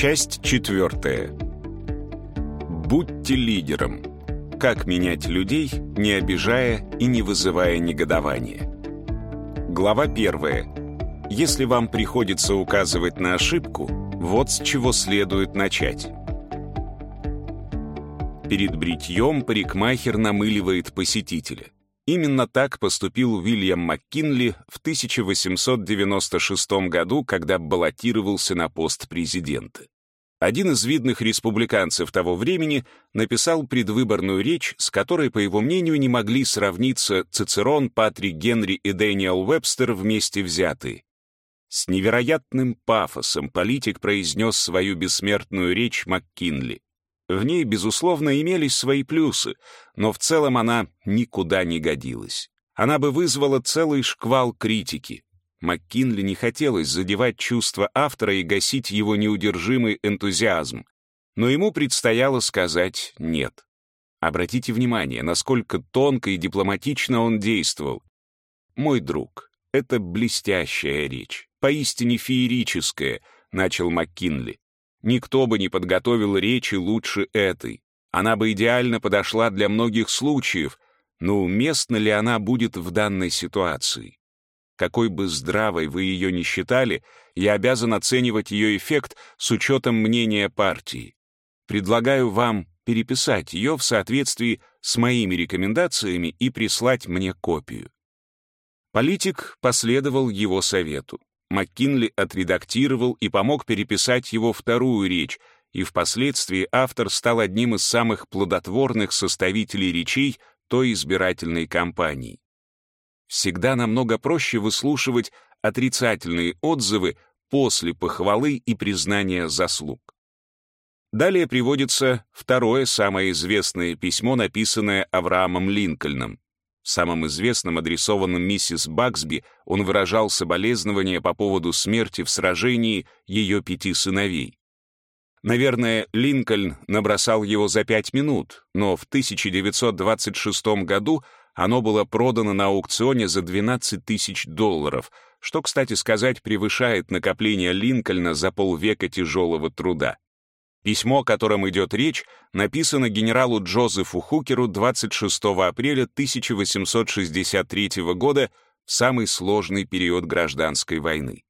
Часть четвертая. Будьте лидером. Как менять людей, не обижая и не вызывая негодования. Глава первая. Если вам приходится указывать на ошибку, вот с чего следует начать. Перед бритьем парикмахер намыливает посетителя. Именно так поступил Уильям МакКинли в 1896 году, когда баллотировался на пост президента. Один из видных республиканцев того времени написал предвыборную речь, с которой, по его мнению, не могли сравниться Цицерон, Патрик Генри и Дэниел Вебстер вместе взятые. С невероятным пафосом политик произнес свою бессмертную речь МакКинли. В ней, безусловно, имелись свои плюсы, но в целом она никуда не годилась. Она бы вызвала целый шквал критики. МакКинли не хотелось задевать чувства автора и гасить его неудержимый энтузиазм, но ему предстояло сказать «нет». Обратите внимание, насколько тонко и дипломатично он действовал. «Мой друг, это блестящая речь, поистине феерическая», — начал МакКинли. Никто бы не подготовил речи лучше этой. Она бы идеально подошла для многих случаев, но уместна ли она будет в данной ситуации? Какой бы здравой вы ее ни считали, я обязан оценивать ее эффект с учетом мнения партии. Предлагаю вам переписать ее в соответствии с моими рекомендациями и прислать мне копию. Политик последовал его совету. МакКинли отредактировал и помог переписать его вторую речь, и впоследствии автор стал одним из самых плодотворных составителей речей той избирательной кампании. Всегда намного проще выслушивать отрицательные отзывы после похвалы и признания заслуг. Далее приводится второе самое известное письмо, написанное Авраамом Линкольном. Самым известным, адресованным миссис Баксби, он выражал соболезнования по поводу смерти в сражении ее пяти сыновей. Наверное, Линкольн набросал его за пять минут, но в 1926 году оно было продано на аукционе за 12 тысяч долларов, что, кстати сказать, превышает накопление Линкольна за полвека тяжелого труда. Письмо, о котором идет речь, написано генералу Джозефу Хукеру 26 апреля 1863 года в самый сложный период гражданской войны.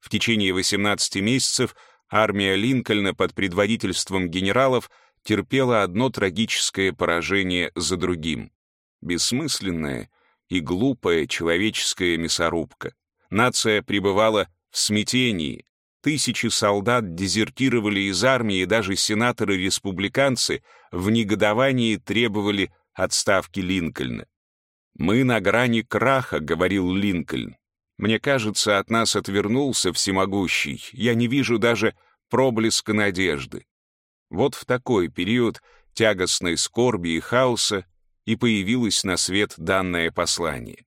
В течение 18 месяцев армия Линкольна под предводительством генералов терпела одно трагическое поражение за другим. Бессмысленная и глупая человеческая мясорубка. Нация пребывала в смятении, Тысячи солдат дезертировали из армии, даже сенаторы-республиканцы в негодовании требовали отставки Линкольна. «Мы на грани краха», — говорил Линкольн. «Мне кажется, от нас отвернулся всемогущий. Я не вижу даже проблеска надежды». Вот в такой период тягостной скорби и хаоса и появилось на свет данное послание.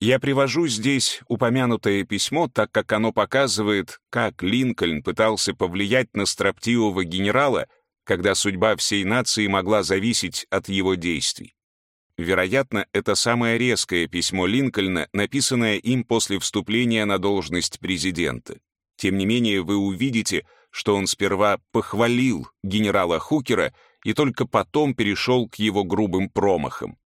Я привожу здесь упомянутое письмо, так как оно показывает, как Линкольн пытался повлиять на строптивого генерала, когда судьба всей нации могла зависеть от его действий. Вероятно, это самое резкое письмо Линкольна, написанное им после вступления на должность президента. Тем не менее, вы увидите, что он сперва похвалил генерала Хукера и только потом перешел к его грубым промахам.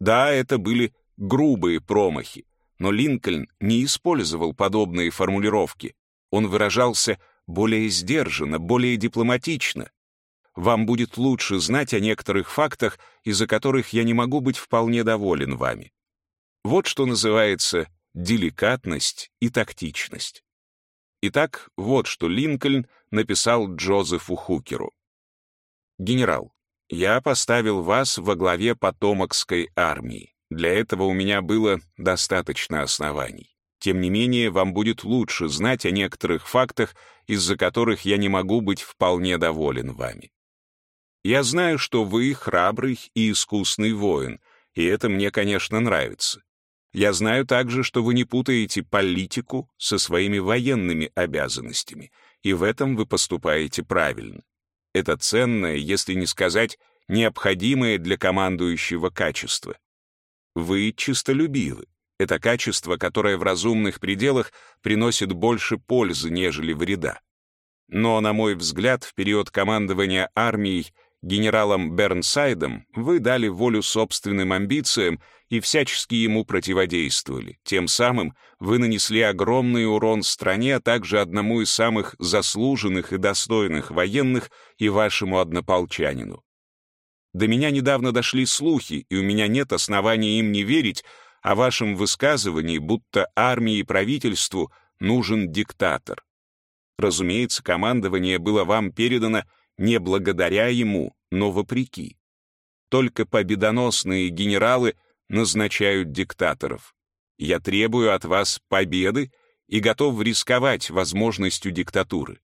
Да, это были грубые промахи, но Линкольн не использовал подобные формулировки. Он выражался более сдержанно, более дипломатично. Вам будет лучше знать о некоторых фактах, из-за которых я не могу быть вполне доволен вами. Вот что называется деликатность и тактичность. Итак, вот что Линкольн написал Джозефу Хукеру. «Генерал, я поставил вас во главе потомокской армии. Для этого у меня было достаточно оснований. Тем не менее, вам будет лучше знать о некоторых фактах, из-за которых я не могу быть вполне доволен вами. Я знаю, что вы храбрый и искусный воин, и это мне, конечно, нравится. Я знаю также, что вы не путаете политику со своими военными обязанностями, и в этом вы поступаете правильно. Это ценное, если не сказать, необходимое для командующего качество. Вы чистолюбивы. Это качество, которое в разумных пределах приносит больше пользы, нежели вреда. Но, на мой взгляд, в период командования армией генералом Бернсайдом вы дали волю собственным амбициям и всячески ему противодействовали. Тем самым вы нанесли огромный урон стране, а также одному из самых заслуженных и достойных военных и вашему однополчанину. До меня недавно дошли слухи, и у меня нет оснований им не верить, о вашем высказывании, будто армии и правительству нужен диктатор. Разумеется, командование было вам передано не благодаря ему, но вопреки. Только победоносные генералы назначают диктаторов. Я требую от вас победы и готов рисковать возможностью диктатуры.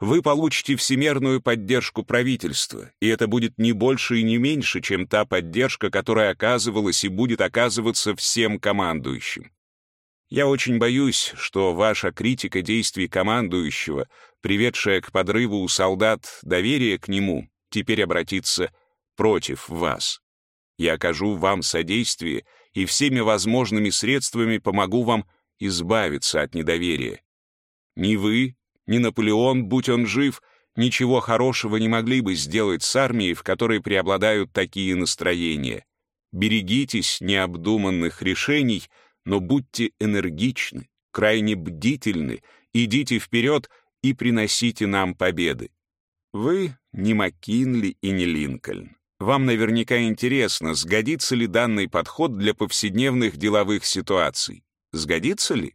Вы получите всемерную поддержку правительства, и это будет не больше и не меньше, чем та поддержка, которая оказывалась и будет оказываться всем командующим. Я очень боюсь, что ваша критика действий командующего, приведшая к подрыву у солдат доверия к нему, теперь обратится против вас. Я окажу вам содействие и всеми возможными средствами помогу вам избавиться от недоверия. Ни вы, ни Наполеон, будь он жив, ничего хорошего не могли бы сделать с армией, в которой преобладают такие настроения. Берегитесь необдуманных решений — но будьте энергичны, крайне бдительны, идите вперед и приносите нам победы. Вы не Маккинли и не Линкольн. Вам наверняка интересно, сгодится ли данный подход для повседневных деловых ситуаций. Сгодится ли?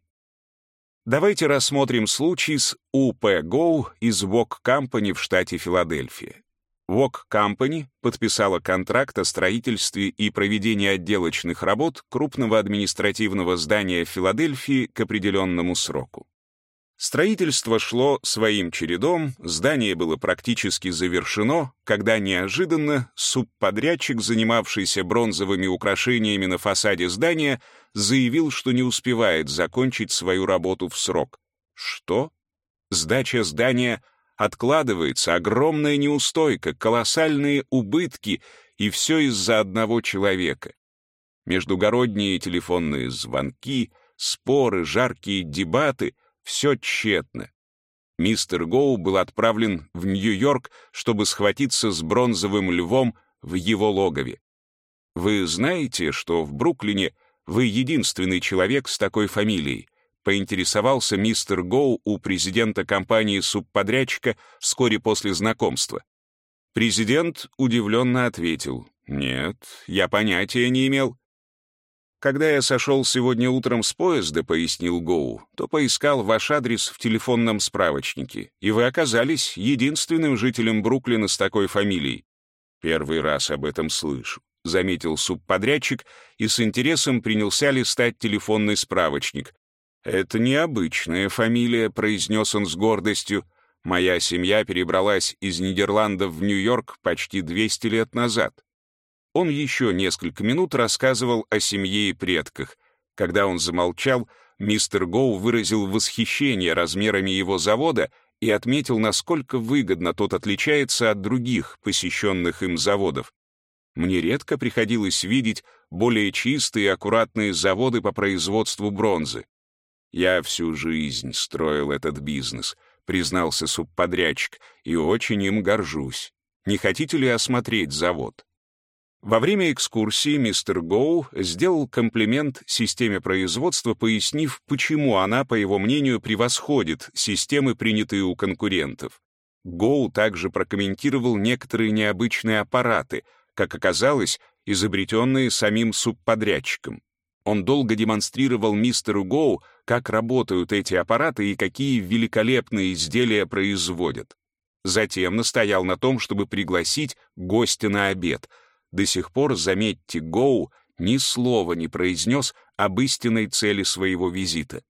Давайте рассмотрим случай с UP Go из Wok Company в штате Филадельфия. Вок Company подписала контракт о строительстве и проведении отделочных работ крупного административного здания Филадельфии к определенному сроку. Строительство шло своим чередом, здание было практически завершено, когда неожиданно субподрядчик, занимавшийся бронзовыми украшениями на фасаде здания, заявил, что не успевает закончить свою работу в срок. Что? Сдача здания — откладывается огромная неустойка, колоссальные убытки, и все из-за одного человека. Междугородние телефонные звонки, споры, жаркие дебаты — все тщетно. Мистер Гоу был отправлен в Нью-Йорк, чтобы схватиться с бронзовым львом в его логове. Вы знаете, что в Бруклине вы единственный человек с такой фамилией поинтересовался мистер Гоу у президента компании субподрядчика вскоре после знакомства. Президент удивленно ответил, «Нет, я понятия не имел». «Когда я сошел сегодня утром с поезда», — пояснил Гоу, «то поискал ваш адрес в телефонном справочнике, и вы оказались единственным жителем Бруклина с такой фамилией. Первый раз об этом слышу», — заметил субподрядчик и с интересом принялся листать телефонный справочник. «Это необычная фамилия», — произнес он с гордостью. «Моя семья перебралась из Нидерландов в Нью-Йорк почти 200 лет назад». Он еще несколько минут рассказывал о семье и предках. Когда он замолчал, мистер Гоу выразил восхищение размерами его завода и отметил, насколько выгодно тот отличается от других посещенных им заводов. Мне редко приходилось видеть более чистые и аккуратные заводы по производству бронзы. «Я всю жизнь строил этот бизнес», — признался субподрядчик, «и очень им горжусь. Не хотите ли осмотреть завод?» Во время экскурсии мистер Гоу сделал комплимент системе производства, пояснив, почему она, по его мнению, превосходит системы, принятые у конкурентов. Гоу также прокомментировал некоторые необычные аппараты, как оказалось, изобретенные самим субподрядчиком. Он долго демонстрировал мистеру Гоу, как работают эти аппараты и какие великолепные изделия производят. Затем настоял на том, чтобы пригласить гостя на обед. До сих пор, заметьте, Гоу ни слова не произнес об истинной цели своего визита.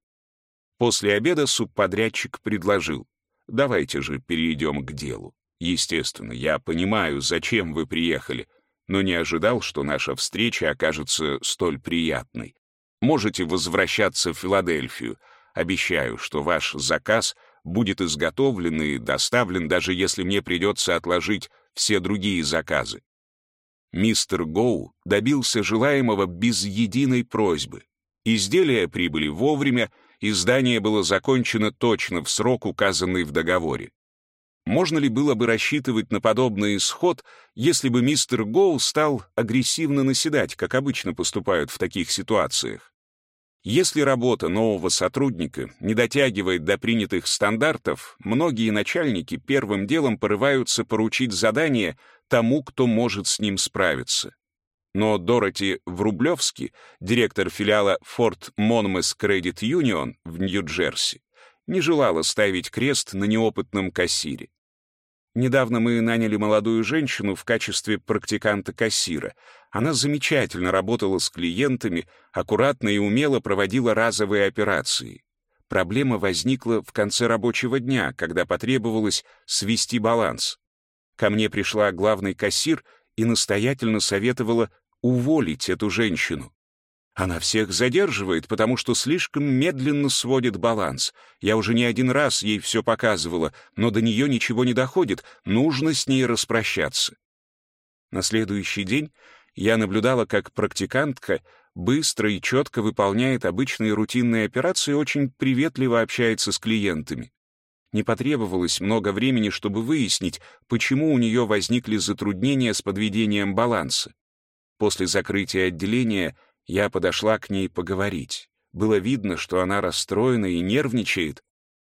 После обеда субподрядчик предложил, «Давайте же перейдем к делу. Естественно, я понимаю, зачем вы приехали, но не ожидал, что наша встреча окажется столь приятной. Можете возвращаться в Филадельфию. Обещаю, что ваш заказ будет изготовлен и доставлен, даже если мне придется отложить все другие заказы. Мистер Гоу добился желаемого без единой просьбы. Изделия прибыли вовремя, и здание было закончено точно в срок, указанный в договоре. Можно ли было бы рассчитывать на подобный исход, если бы мистер Гоу стал агрессивно наседать, как обычно поступают в таких ситуациях? Если работа нового сотрудника не дотягивает до принятых стандартов, многие начальники первым делом порываются поручить задание тому, кто может с ним справиться. Но Дороти Врублевски, директор филиала Fort Monmouth Credit Union в Нью-Джерси, не желала ставить крест на неопытном кассире. Недавно мы наняли молодую женщину в качестве практиканта-кассира. Она замечательно работала с клиентами, аккуратно и умело проводила разовые операции. Проблема возникла в конце рабочего дня, когда потребовалось свести баланс. Ко мне пришла главный кассир и настоятельно советовала уволить эту женщину. Она всех задерживает, потому что слишком медленно сводит баланс. Я уже не один раз ей все показывала, но до нее ничего не доходит, нужно с ней распрощаться. На следующий день я наблюдала, как практикантка быстро и четко выполняет обычные рутинные операции и очень приветливо общается с клиентами. Не потребовалось много времени, чтобы выяснить, почему у нее возникли затруднения с подведением баланса. После закрытия отделения — я подошла к ней поговорить. Было видно, что она расстроена и нервничает.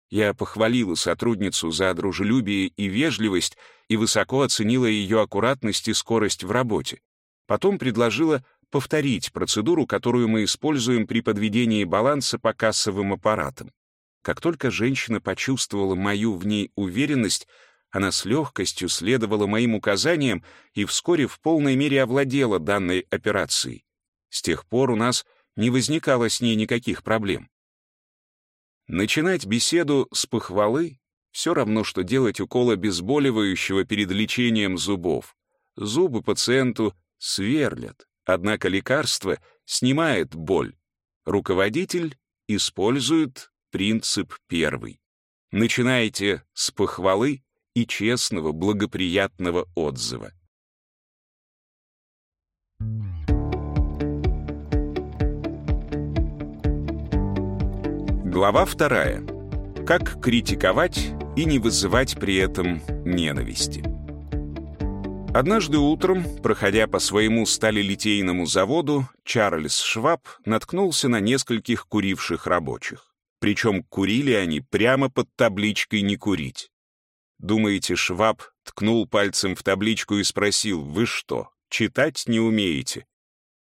Я похвалила сотрудницу за дружелюбие и вежливость и высоко оценила ее аккуратность и скорость в работе. Потом предложила повторить процедуру, которую мы используем при подведении баланса по кассовым аппаратам. Как только женщина почувствовала мою в ней уверенность, она с легкостью следовала моим указаниям и вскоре в полной мере овладела данной операцией. С тех пор у нас не возникало с ней никаких проблем. Начинать беседу с похвалы все равно, что делать укол обезболивающего перед лечением зубов. Зубы пациенту сверлят, однако лекарство снимает боль. Руководитель использует принцип первый. Начинайте с похвалы и честного, благоприятного отзыва. Глава вторая. Как критиковать и не вызывать при этом ненависти. Однажды утром, проходя по своему сталелитейному заводу, Чарльз Шваб наткнулся на нескольких куривших рабочих. Причем курили они прямо под табличкой «Не курить». Думаете, Шваб ткнул пальцем в табличку и спросил, «Вы что, читать не умеете?»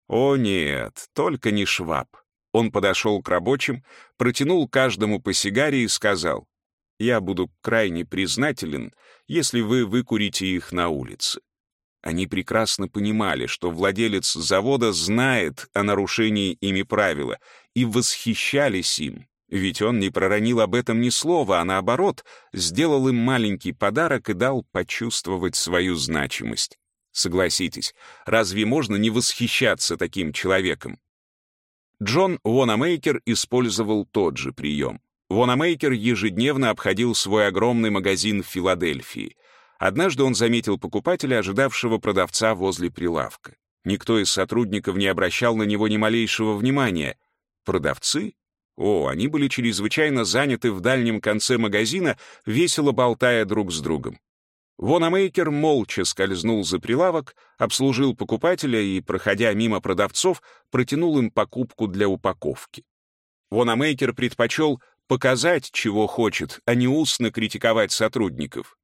О нет, только не Шваб. Он подошел к рабочим, протянул каждому по сигаре и сказал, «Я буду крайне признателен, если вы выкурите их на улице». Они прекрасно понимали, что владелец завода знает о нарушении ими правила, и восхищались им, ведь он не проронил об этом ни слова, а наоборот, сделал им маленький подарок и дал почувствовать свою значимость. Согласитесь, разве можно не восхищаться таким человеком? Джон Вонамейкер использовал тот же прием. Вонамейкер ежедневно обходил свой огромный магазин в Филадельфии. Однажды он заметил покупателя, ожидавшего продавца возле прилавка. Никто из сотрудников не обращал на него ни малейшего внимания. Продавцы? О, они были чрезвычайно заняты в дальнем конце магазина, весело болтая друг с другом. Вонамейкер молча скользнул за прилавок, обслужил покупателя и, проходя мимо продавцов, протянул им покупку для упаковки. Вонамейкер предпочел показать, чего хочет, а не устно критиковать сотрудников.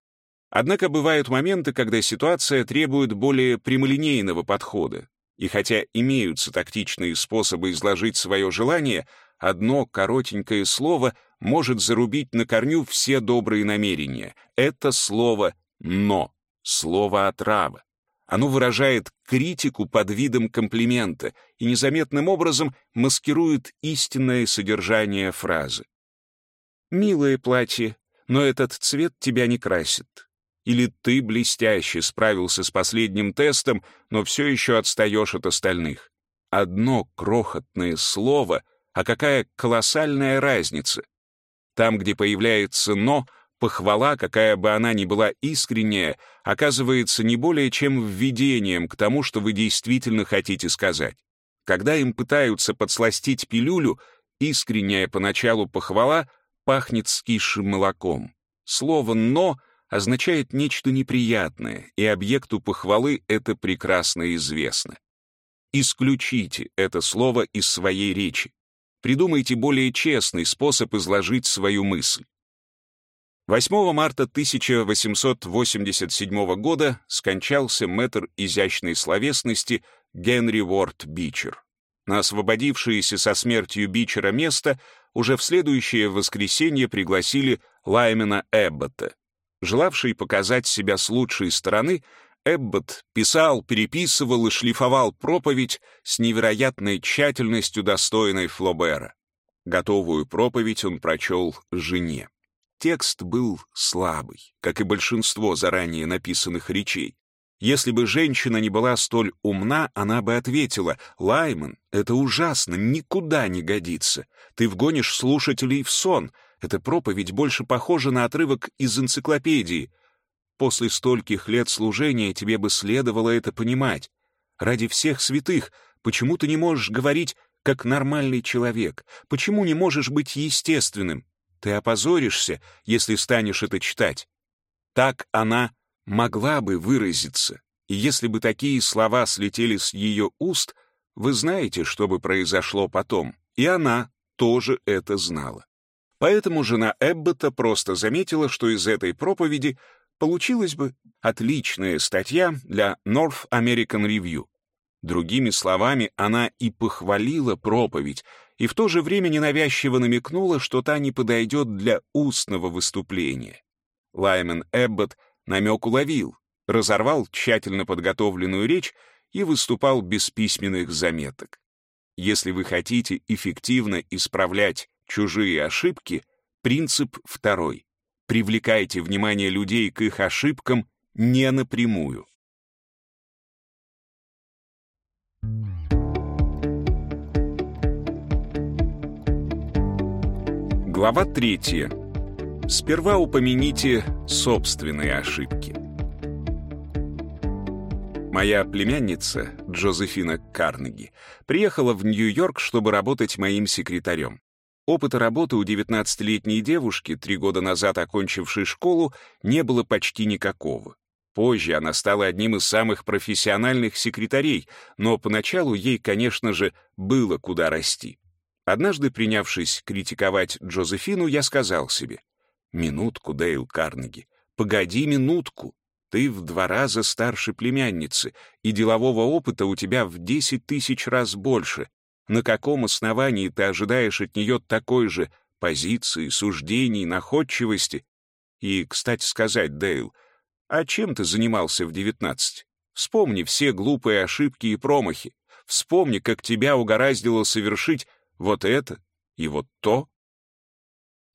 Однако бывают моменты, когда ситуация требует более прямолинейного подхода. И хотя имеются тактичные способы изложить свое желание, одно коротенькое слово может зарубить на корню все добрые намерения. Это слово но слово отрава. Оно выражает критику под видом комплимента и незаметным образом маскирует истинное содержание фразы. «Милое платье, но этот цвет тебя не красит». Или «Ты блестяще справился с последним тестом, но все еще отстаешь от остальных». Одно крохотное слово, а какая колоссальная разница. Там, где появляется «но», Похвала, какая бы она ни была искренняя, оказывается не более чем введением к тому, что вы действительно хотите сказать. Когда им пытаются подсластить пилюлю, искренняя поначалу похвала пахнет скисшим молоком. Слово «но» означает нечто неприятное, и объекту похвалы это прекрасно известно. Исключите это слово из своей речи. Придумайте более честный способ изложить свою мысль. 8 марта 1887 года скончался мэтр изящной словесности Генри Уорд Бичер. На освободившееся со смертью Бичера место уже в следующее воскресенье пригласили Лаймена Эббота. Желавший показать себя с лучшей стороны, Эббот писал, переписывал и шлифовал проповедь с невероятной тщательностью, достойной Флобера. Готовую проповедь он прочел жене. Текст был слабый, как и большинство заранее написанных речей. Если бы женщина не была столь умна, она бы ответила, «Лайман, это ужасно, никуда не годится. Ты вгонишь слушателей в сон. Эта проповедь больше похожа на отрывок из энциклопедии. После стольких лет служения тебе бы следовало это понимать. Ради всех святых, почему ты не можешь говорить как нормальный человек? Почему не можешь быть естественным? Ты опозоришься, если станешь это читать. Так она могла бы выразиться, и если бы такие слова слетели с ее уст, вы знаете, что бы произошло потом, и она тоже это знала. Поэтому жена Эббота просто заметила, что из этой проповеди получилась бы отличная статья для North American Review. Другими словами, она и похвалила проповедь, и в то же время ненавязчиво намекнула, что та не подойдет для устного выступления. Лаймен Эббот намек уловил, разорвал тщательно подготовленную речь и выступал без письменных заметок. Если вы хотите эффективно исправлять чужие ошибки, принцип второй. Привлекайте внимание людей к их ошибкам не напрямую. Глава третья. Сперва упомяните собственные ошибки. Моя племянница, Джозефина Карнеги, приехала в Нью-Йорк, чтобы работать моим секретарем. Опыта работы у 19-летней девушки, три года назад окончившей школу, не было почти никакого. Позже она стала одним из самых профессиональных секретарей, но поначалу ей, конечно же, было куда расти. Однажды, принявшись критиковать Джозефину, я сказал себе, «Минутку, Дейл Карнеги, погоди минутку. Ты в два раза старше племянницы, и делового опыта у тебя в десять тысяч раз больше. На каком основании ты ожидаешь от нее такой же позиции, суждений, находчивости? И, кстати сказать, Дейл, а чем ты занимался в девятнадцать? Вспомни все глупые ошибки и промахи. Вспомни, как тебя угораздило совершить вот это и вот то.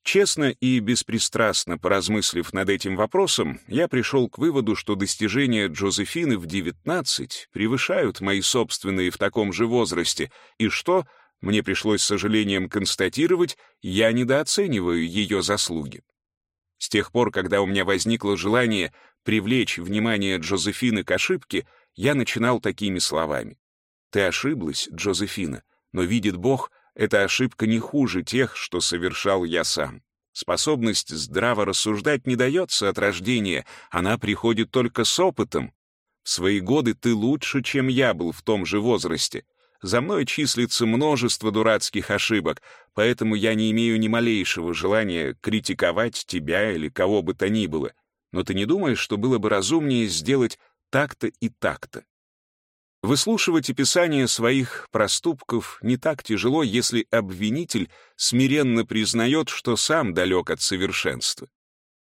Честно и беспристрастно поразмыслив над этим вопросом, я пришел к выводу, что достижения Джозефины в 19 превышают мои собственные в таком же возрасте, и что, мне пришлось с сожалением констатировать, я недооцениваю ее заслуги. С тех пор, когда у меня возникло желание привлечь внимание Джозефины к ошибке, я начинал такими словами. «Ты ошиблась, Джозефина, но видит Бог, эта ошибка не хуже тех, что совершал я сам. Способность здраво рассуждать не дается от рождения, она приходит только с опытом. В свои годы ты лучше, чем я был в том же возрасте. За мной числится множество дурацких ошибок, поэтому я не имею ни малейшего желания критиковать тебя или кого бы то ни было. Но ты не думаешь, что было бы разумнее сделать так-то и так-то? Выслушивать описание своих проступков не так тяжело, если обвинитель смиренно признает, что сам далек от совершенства.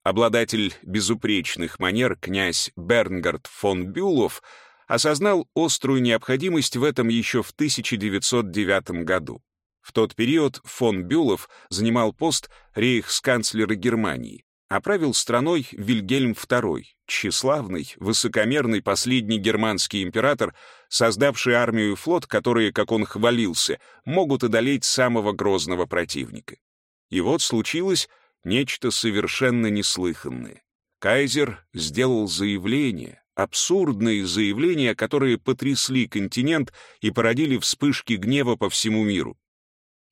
Обладатель безупречных манер князь Бернгард фон Бюлов осознал острую необходимость в этом еще в 1909 году. В тот период фон Бюлов занимал пост рейхсканцлера Германии а правил страной Вильгельм II, тщеславный, высокомерный последний германский император, создавший армию и флот, которые, как он хвалился, могут одолеть самого грозного противника. И вот случилось нечто совершенно неслыханное. Кайзер сделал заявление, абсурдные заявления, которые потрясли континент и породили вспышки гнева по всему миру.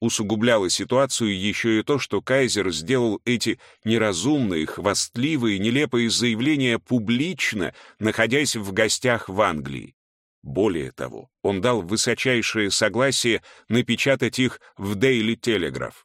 Усугубляло ситуацию еще и то, что Кайзер сделал эти неразумные, хвастливые, нелепые заявления публично, находясь в гостях в Англии. Более того, он дал высочайшее согласие напечатать их в Daily Telegraph.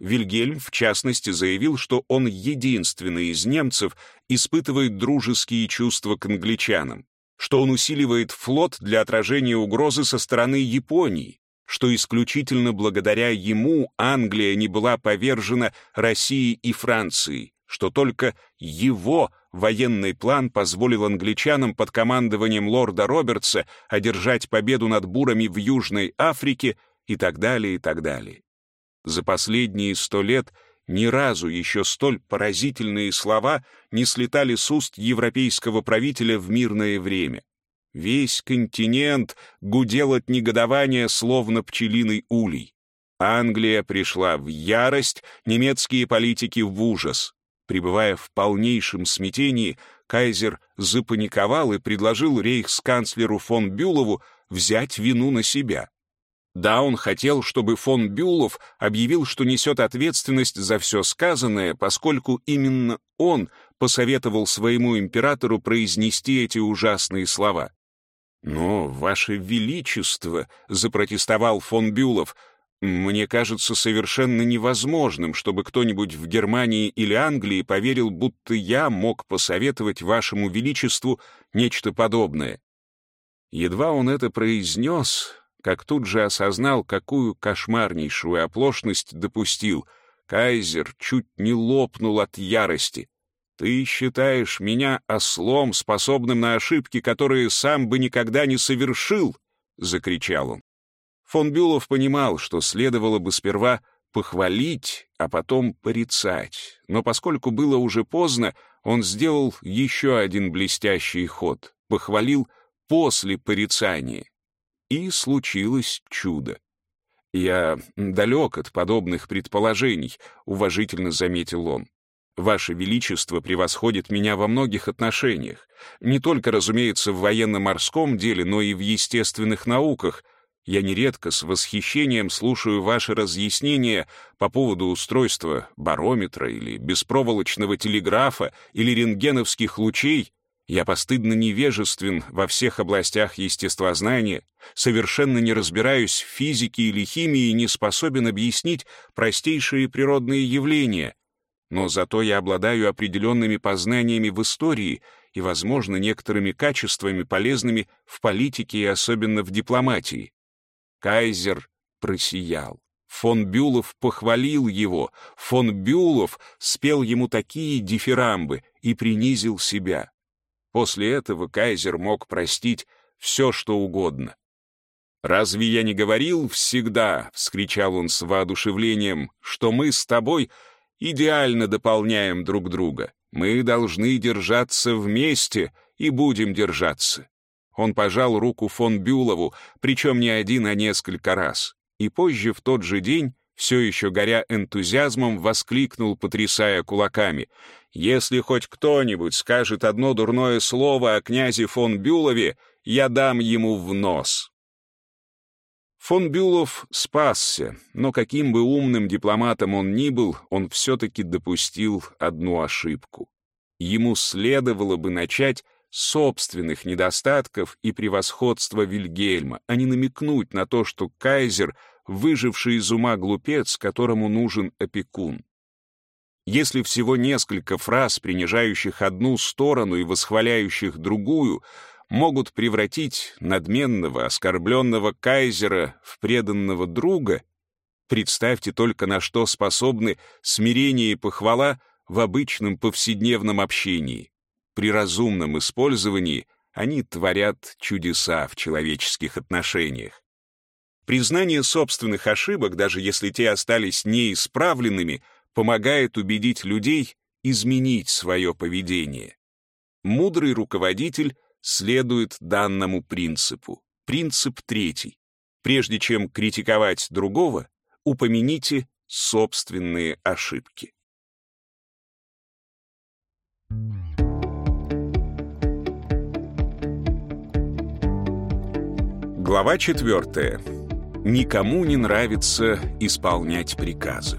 Вильгельм, в частности, заявил, что он единственный из немцев испытывает дружеские чувства к англичанам, что он усиливает флот для отражения угрозы со стороны Японии, что исключительно благодаря ему Англия не была повержена Россией и Францией, что только его военный план позволил англичанам под командованием лорда Робертса одержать победу над бурами в Южной Африке и так далее, и так далее. За последние сто лет ни разу еще столь поразительные слова не слетали с уст европейского правителя в мирное время. Весь континент гудел от негодования, словно пчелиный улей. Англия пришла в ярость, немецкие политики в ужас. Пребывая в полнейшем смятении, кайзер запаниковал и предложил рейхсканцлеру фон Бюлову взять вину на себя. Да, он хотел, чтобы фон Бюлов объявил, что несет ответственность за все сказанное, поскольку именно он посоветовал своему императору произнести эти ужасные слова. «Но, Ваше Величество», — запротестовал фон Бюлов, «мне кажется совершенно невозможным, чтобы кто-нибудь в Германии или Англии поверил, будто я мог посоветовать Вашему Величеству нечто подобное». Едва он это произнес, как тут же осознал, какую кошмарнейшую оплошность допустил. Кайзер чуть не лопнул от ярости. «Ты считаешь меня ослом, способным на ошибки, которые сам бы никогда не совершил?» — закричал он. Фон Бюлов понимал, что следовало бы сперва похвалить, а потом порицать. Но поскольку было уже поздно, он сделал еще один блестящий ход, похвалил после порицания. И случилось чудо. «Я далек от подобных предположений», — уважительно заметил он. Ваше Величество превосходит меня во многих отношениях. Не только, разумеется, в военно-морском деле, но и в естественных науках. Я нередко с восхищением слушаю ваши разъяснения по поводу устройства барометра или беспроволочного телеграфа или рентгеновских лучей. Я постыдно невежествен во всех областях естествознания, совершенно не разбираюсь в физике или химии и не способен объяснить простейшие природные явления — но зато я обладаю определенными познаниями в истории и, возможно, некоторыми качествами, полезными в политике и особенно в дипломатии. Кайзер просиял. Фон Бюлов похвалил его. Фон Бюлов спел ему такие дифирамбы и принизил себя. После этого Кайзер мог простить все, что угодно. «Разве я не говорил всегда, — вскричал он с воодушевлением, — что мы с тобой — идеально дополняем друг друга. Мы должны держаться вместе и будем держаться. Он пожал руку фон Бюлову, причем не один, а несколько раз. И позже, в тот же день, все еще горя энтузиазмом, воскликнул, потрясая кулаками. «Если хоть кто-нибудь скажет одно дурное слово о князе фон Бюлове, я дам ему в нос». Фон Бюлов спасся, но каким бы умным дипломатом он ни был, он все-таки допустил одну ошибку. Ему следовало бы начать собственных недостатков и превосходства Вильгельма, а не намекнуть на то, что кайзер — выживший из ума глупец, которому нужен опекун. Если всего несколько фраз, принижающих одну сторону и восхваляющих другую, могут превратить надменного, оскорбленного кайзера в преданного друга, представьте только, на что способны смирение и похвала в обычном повседневном общении. При разумном использовании они творят чудеса в человеческих отношениях. Признание собственных ошибок, даже если те остались неисправленными, помогает убедить людей изменить свое поведение. Мудрый руководитель следует данному принципу. Принцип третий. Прежде чем критиковать другого, упомяните собственные ошибки. Глава четвертая. Никому не нравится исполнять приказы.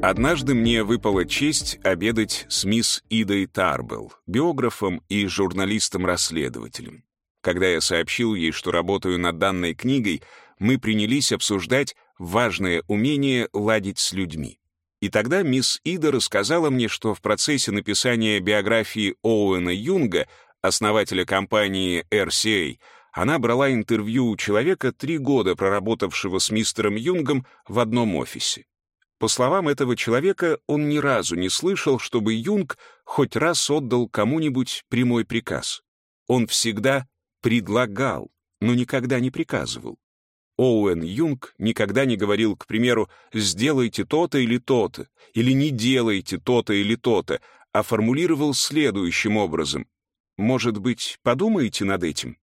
Однажды мне выпала честь обедать с мисс Идой Тарбелл, биографом и журналистом-расследователем. Когда я сообщил ей, что работаю над данной книгой, мы принялись обсуждать важное умение ладить с людьми. И тогда мисс Ида рассказала мне, что в процессе написания биографии Оуэна Юнга, основателя компании RCA, она брала интервью у человека, три года проработавшего с мистером Юнгом в одном офисе. По словам этого человека, он ни разу не слышал, чтобы Юнг хоть раз отдал кому-нибудь прямой приказ. Он всегда предлагал, но никогда не приказывал. Оуэн Юнг никогда не говорил, к примеру, «сделайте то-то или то-то», или «не делайте то-то или то-то», а формулировал следующим образом. «Может быть, подумаете над этим?»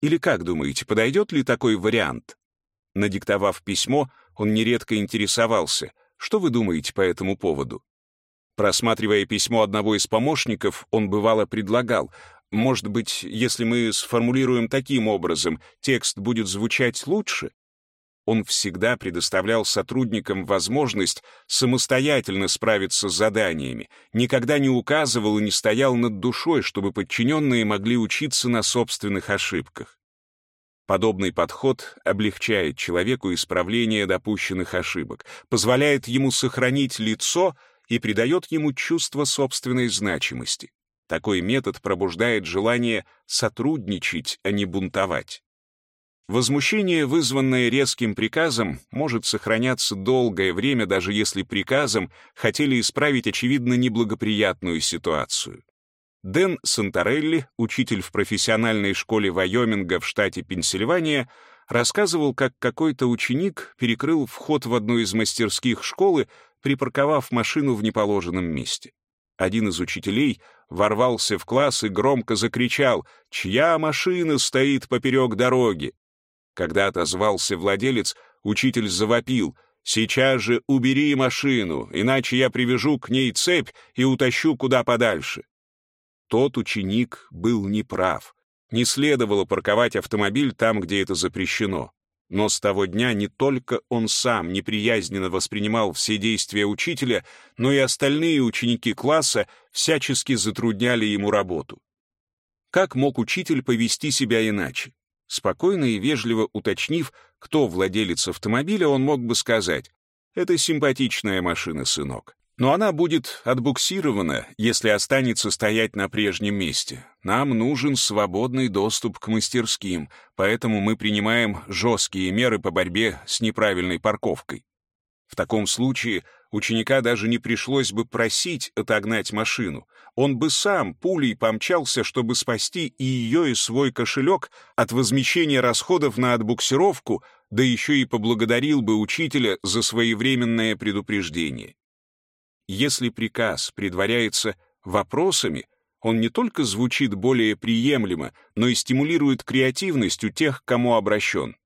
Или как думаете, подойдет ли такой вариант? Надиктовав письмо, он нередко интересовался, что вы думаете по этому поводу? Просматривая письмо одного из помощников, он бывало предлагал, может быть, если мы сформулируем таким образом, текст будет звучать лучше? Он всегда предоставлял сотрудникам возможность самостоятельно справиться с заданиями, никогда не указывал и не стоял над душой, чтобы подчиненные могли учиться на собственных ошибках. Подобный подход облегчает человеку исправление допущенных ошибок, позволяет ему сохранить лицо и придает ему чувство собственной значимости. Такой метод пробуждает желание сотрудничать, а не бунтовать. Возмущение, вызванное резким приказом, может сохраняться долгое время, даже если приказом хотели исправить очевидно неблагоприятную ситуацию. Дэн Санторелли, учитель в профессиональной школе Вайоминга в штате Пенсильвания, рассказывал, как какой-то ученик перекрыл вход в одну из мастерских школы, припарковав машину в неположенном месте. Один из учителей ворвался в класс и громко закричал «Чья машина стоит поперек дороги?». Когда отозвался владелец, учитель завопил «Сейчас же убери машину, иначе я привяжу к ней цепь и утащу куда подальше». Тот ученик был неправ. Не следовало парковать автомобиль там, где это запрещено. Но с того дня не только он сам неприязненно воспринимал все действия учителя, но и остальные ученики класса всячески затрудняли ему работу. Как мог учитель повести себя иначе? Спокойно и вежливо уточнив, кто владелец автомобиля, он мог бы сказать, «Это симпатичная машина, сынок но она будет отбуксирована, если останется стоять на прежнем месте. Нам нужен свободный доступ к мастерским, поэтому мы принимаем жесткие меры по борьбе с неправильной парковкой. В таком случае ученика даже не пришлось бы просить отогнать машину. Он бы сам пулей помчался, чтобы спасти и ее, и свой кошелек от возмещения расходов на отбуксировку, да еще и поблагодарил бы учителя за своевременное предупреждение. Если приказ предваряется вопросами, он не только звучит более приемлемо, но и стимулирует креативность у тех, к кому обращен.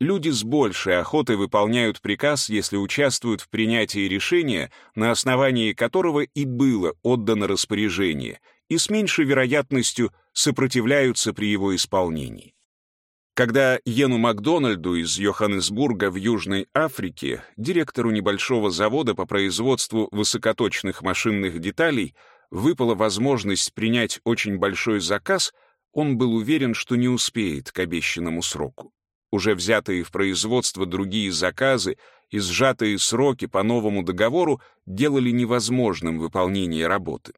Люди с большей охотой выполняют приказ, если участвуют в принятии решения, на основании которого и было отдано распоряжение, и с меньшей вероятностью сопротивляются при его исполнении. Когда Йену Макдональду из Йоханнесбурга в Южной Африке, директору небольшого завода по производству высокоточных машинных деталей, выпала возможность принять очень большой заказ, он был уверен, что не успеет к обещанному сроку. Уже взятые в производство другие заказы и сжатые сроки по новому договору делали невозможным выполнение работы.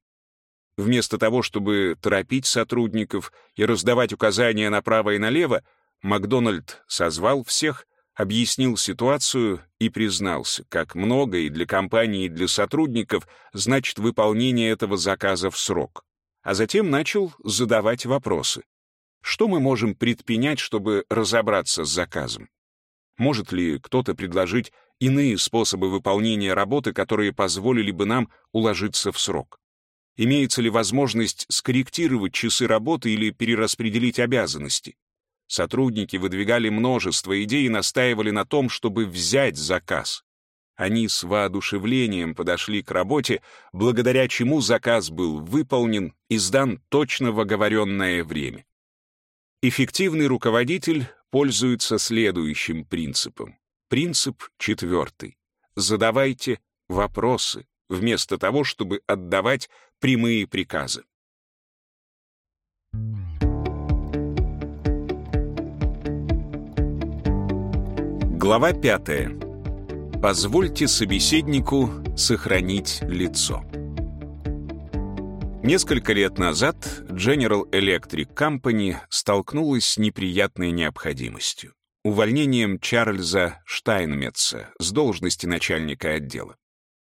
Вместо того, чтобы торопить сотрудников и раздавать указания направо и налево, Макдональд созвал всех, объяснил ситуацию и признался, как много и для компании, и для сотрудников значит выполнение этого заказа в срок. А затем начал задавать вопросы. Что мы можем предпринять, чтобы разобраться с заказом? Может ли кто-то предложить иные способы выполнения работы, которые позволили бы нам уложиться в срок? Имеется ли возможность скорректировать часы работы или перераспределить обязанности? Сотрудники выдвигали множество идей и настаивали на том, чтобы взять заказ. Они с воодушевлением подошли к работе, благодаря чему заказ был выполнен и сдан точно в оговоренное время. Эффективный руководитель пользуется следующим принципом. Принцип четвертый. Задавайте вопросы, вместо того, чтобы отдавать прямые приказы. Глава пятая. Позвольте собеседнику сохранить лицо. Несколько лет назад General Electric Company столкнулась с неприятной необходимостью — увольнением Чарльза Штайнметца с должности начальника отдела.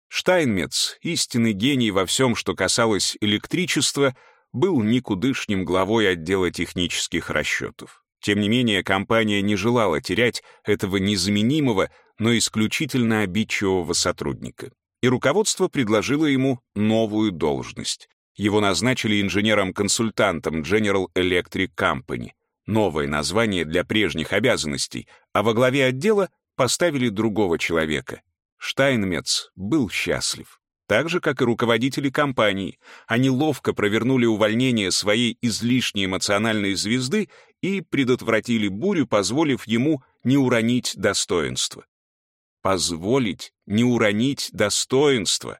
Штайнмец, истинный гений во всем, что касалось электричества, был никудышним главой отдела технических расчетов. Тем не менее, компания не желала терять этого незаменимого, но исключительно обидчивого сотрудника. И руководство предложило ему новую должность. Его назначили инженером-консультантом General Electric Company. Новое название для прежних обязанностей, а во главе отдела поставили другого человека. Штайнмец был счастлив. Так же, как и руководители компании, они ловко провернули увольнение своей излишней эмоциональной звезды и предотвратили бурю, позволив ему не уронить достоинство. Позволить не уронить достоинство.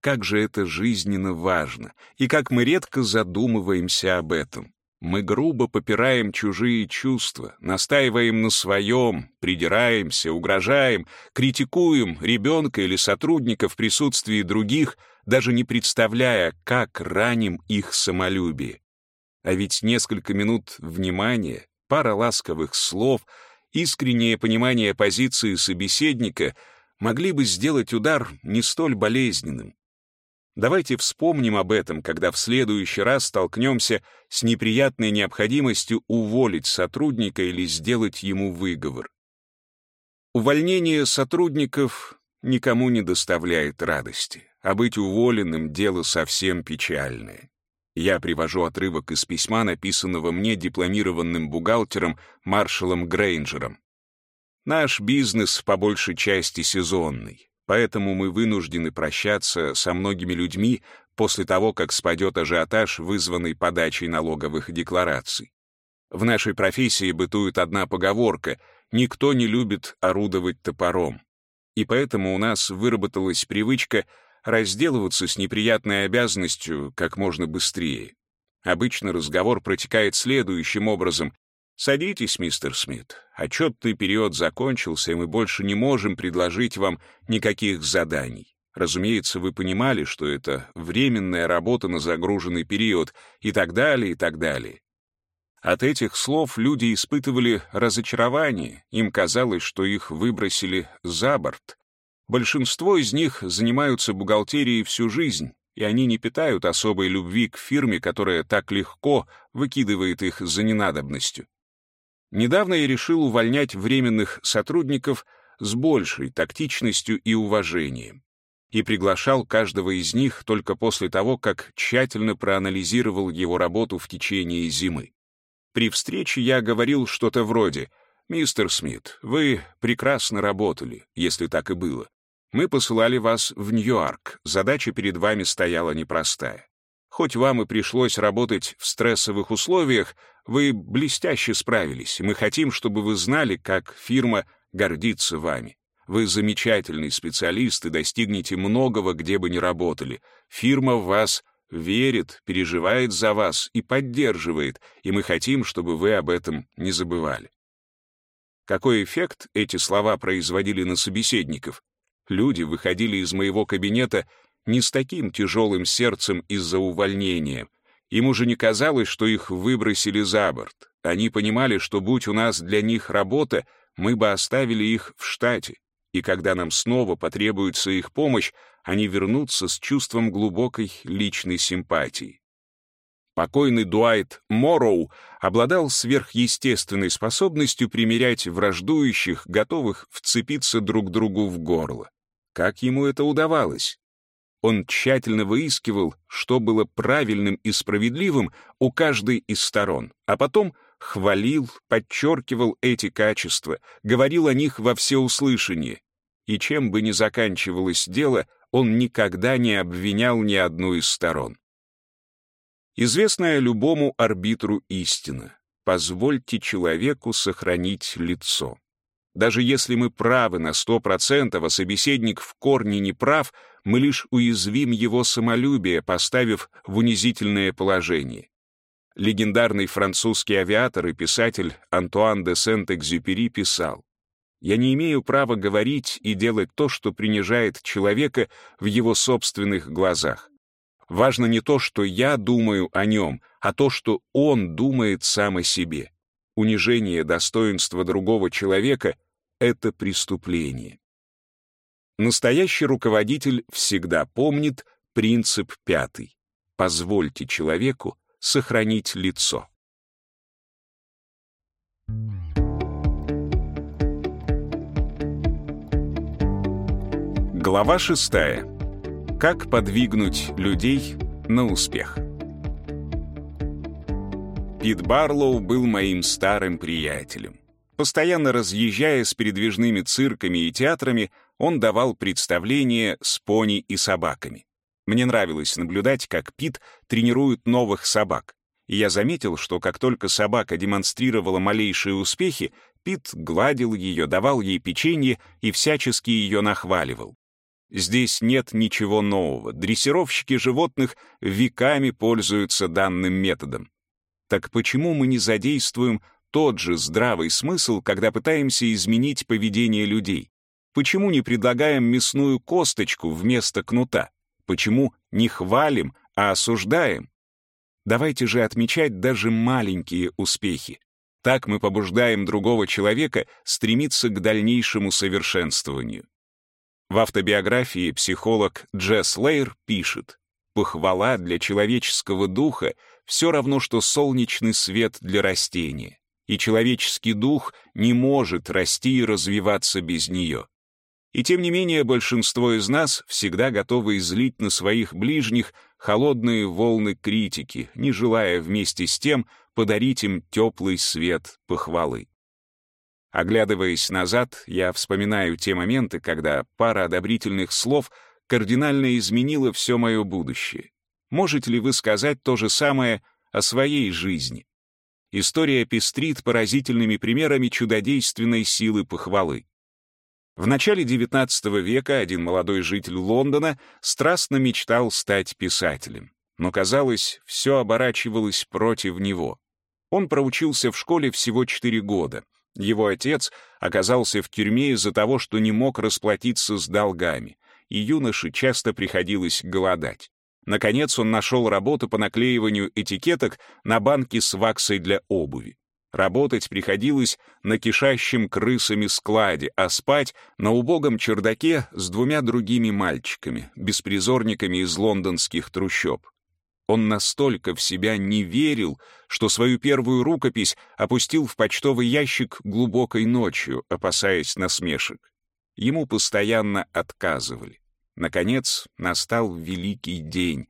Как же это жизненно важно, и как мы редко задумываемся об этом. Мы грубо попираем чужие чувства, настаиваем на своем, придираемся, угрожаем, критикуем ребенка или сотрудника в присутствии других, даже не представляя, как раним их самолюбие. А ведь несколько минут внимания, пара ласковых слов, искреннее понимание позиции собеседника могли бы сделать удар не столь болезненным, Давайте вспомним об этом, когда в следующий раз столкнемся с неприятной необходимостью уволить сотрудника или сделать ему выговор. Увольнение сотрудников никому не доставляет радости, а быть уволенным — дело совсем печальное. Я привожу отрывок из письма, написанного мне дипломированным бухгалтером Маршалом Грейнджером. Наш бизнес по большей части сезонный. Поэтому мы вынуждены прощаться со многими людьми после того, как спадет ажиотаж, вызванный подачей налоговых деклараций. В нашей профессии бытует одна поговорка «никто не любит орудовать топором». И поэтому у нас выработалась привычка разделываться с неприятной обязанностью как можно быстрее. Обычно разговор протекает следующим образом. «Садитесь, мистер Смит. Отчетный период закончился, и мы больше не можем предложить вам никаких заданий. Разумеется, вы понимали, что это временная работа на загруженный период и так далее, и так далее». От этих слов люди испытывали разочарование, им казалось, что их выбросили за борт. Большинство из них занимаются бухгалтерией всю жизнь, и они не питают особой любви к фирме, которая так легко выкидывает их за ненадобностью. Недавно я решил увольнять временных сотрудников с большей тактичностью и уважением и приглашал каждого из них только после того, как тщательно проанализировал его работу в течение зимы. При встрече я говорил что-то вроде «Мистер Смит, вы прекрасно работали, если так и было. Мы посылали вас в Нью-Йорк, задача перед вами стояла непростая. Хоть вам и пришлось работать в стрессовых условиях, вы блестяще справились, и мы хотим, чтобы вы знали, как фирма гордится вами. Вы замечательный специалист и достигнете многого, где бы ни работали. Фирма в вас верит, переживает за вас и поддерживает, и мы хотим, чтобы вы об этом не забывали. Какой эффект эти слова производили на собеседников? Люди выходили из моего кабинета не с таким тяжелым сердцем из-за увольнения, им уже не казалось, что их выбросили за борт. Они понимали, что будь у нас для них работа, мы бы оставили их в штате. И когда нам снова потребуется их помощь, они вернутся с чувством глубокой личной симпатии. Покойный Дуайт Морроу обладал сверхъестественной способностью примирять враждующих, готовых вцепиться друг другу в горло. Как ему это удавалось? Он тщательно выискивал, что было правильным и справедливым у каждой из сторон, а потом хвалил, подчеркивал эти качества, говорил о них во всеуслышание. И чем бы ни заканчивалось дело, он никогда не обвинял ни одну из сторон. Известная любому арбитру истина. позвольте человеку сохранить лицо. Даже если мы правы на сто процентов, а собеседник в корне не прав, мы лишь уязвим его самолюбие, поставив в унизительное положение. Легендарный французский авиатор и писатель Антуан де Сент-Экзюпери писал, «Я не имею права говорить и делать то, что принижает человека в его собственных глазах. Важно не то, что я думаю о нем, а то, что он думает сам о себе. Унижение достоинства другого человека — это преступление. Настоящий руководитель всегда помнит принцип пятый. Позвольте человеку сохранить лицо. Глава шестая. Как подвигнуть людей на успех? Пит Барлоу был моим старым приятелем. Постоянно разъезжая с передвижными цирками и театрами, он давал представления с пони и собаками. Мне нравилось наблюдать, как Пит тренирует новых собак. И я заметил, что как только собака демонстрировала малейшие успехи, Пит гладил ее, давал ей печенье и всячески ее нахваливал. Здесь нет ничего нового. Дрессировщики животных веками пользуются данным методом. Так почему мы не задействуем тот же здравый смысл, когда пытаемся изменить поведение людей? Почему не предлагаем мясную косточку вместо кнута? Почему не хвалим, а осуждаем? Давайте же отмечать даже маленькие успехи. Так мы побуждаем другого человека стремиться к дальнейшему совершенствованию. В автобиографии психолог Джесс Лейр пишет, «Похвала для человеческого духа все равно, что солнечный свет для растения, и человеческий дух не может расти и развиваться без нее. И тем не менее большинство из нас всегда готовы излить на своих ближних холодные волны критики, не желая вместе с тем подарить им теплый свет похвалы. Оглядываясь назад, я вспоминаю те моменты, когда пара одобрительных слов кардинально изменила все мое будущее. Можете ли вы сказать то же самое о своей жизни? История пестрит поразительными примерами чудодейственной силы похвалы. В начале XIX века один молодой житель Лондона страстно мечтал стать писателем, но, казалось, все оборачивалось против него. Он проучился в школе всего 4 года — его отец оказался в тюрьме из-за того, что не мог расплатиться с долгами, и юноше часто приходилось голодать. Наконец он нашел работу по наклеиванию этикеток на банки с ваксой для обуви. Работать приходилось на кишащем крысами складе, а спать на убогом чердаке с двумя другими мальчиками, беспризорниками из лондонских трущоб. Он настолько в себя не верил, что свою первую рукопись опустил в почтовый ящик глубокой ночью, опасаясь насмешек. Ему постоянно отказывали. Наконец, настал великий день.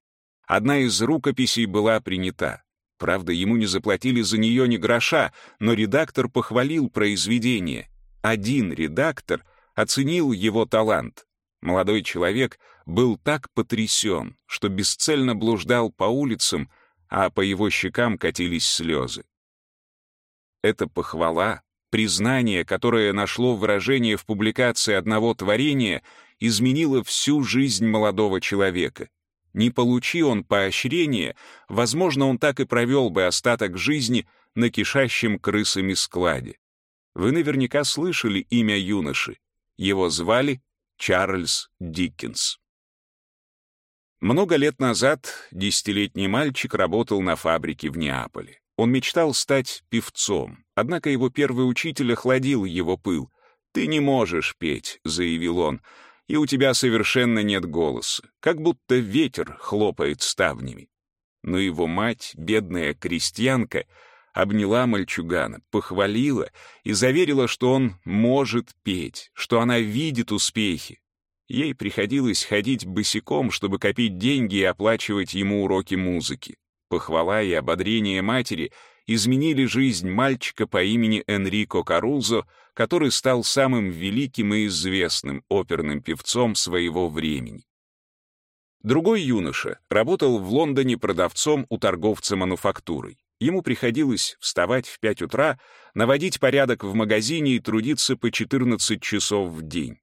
Одна из рукописей была принята. Правда, ему не заплатили за нее ни гроша, но редактор похвалил произведение. Один редактор оценил его талант. Молодой человек был так потрясен, что бесцельно блуждал по улицам, а по его щекам катились слезы. Это похвала, признание, которое нашло выражение в публикации одного творения, изменило всю жизнь молодого человека. Не получи он поощрения, возможно, он так и провел бы остаток жизни на кишащем крысами складе. Вы наверняка слышали имя юноши. Его звали Чарльз Диккенс. Много лет назад десятилетний мальчик работал на фабрике в Неаполе. Он мечтал стать певцом, однако его первый учитель охладил его пыл. «Ты не можешь петь», — заявил он, — «и у тебя совершенно нет голоса, как будто ветер хлопает ставнями». Но его мать, бедная крестьянка, обняла мальчугана, похвалила и заверила, что он может петь, что она видит успехи. Ей приходилось ходить босиком, чтобы копить деньги и оплачивать ему уроки музыки. Похвала и ободрение матери изменили жизнь мальчика по имени Энрико Карузо, который стал самым великим и известным оперным певцом своего времени. Другой юноша работал в Лондоне продавцом у торговца мануфактурой. Ему приходилось вставать в 5 утра, наводить порядок в магазине и трудиться по 14 часов в день.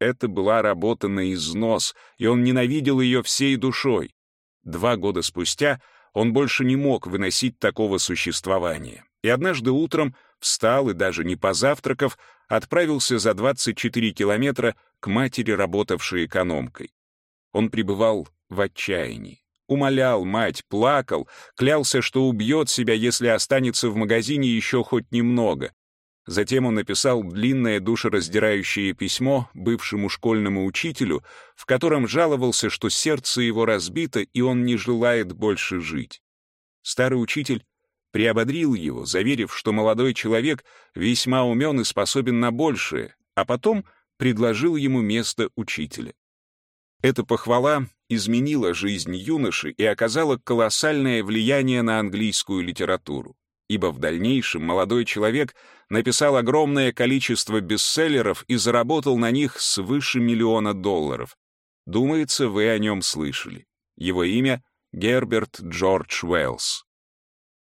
Это была работа на износ, и он ненавидел ее всей душой. Два года спустя он больше не мог выносить такого существования. И однажды утром встал и даже не позавтракав, отправился за 24 километра к матери, работавшей экономкой. Он пребывал в отчаянии. Умолял мать, плакал, клялся, что убьет себя, если останется в магазине еще хоть немного. Затем он написал длинное душераздирающее письмо бывшему школьному учителю, в котором жаловался, что сердце его разбито, и он не желает больше жить. Старый учитель приободрил его, заверив, что молодой человек весьма умен и способен на большее, а потом предложил ему место учителя. Эта похвала изменила жизнь юноши и оказала колоссальное влияние на английскую литературу, ибо в дальнейшем молодой человек написал огромное количество бестселлеров и заработал на них свыше миллиона долларов. Думается, вы о нем слышали. Его имя — Герберт Джордж Уэллс.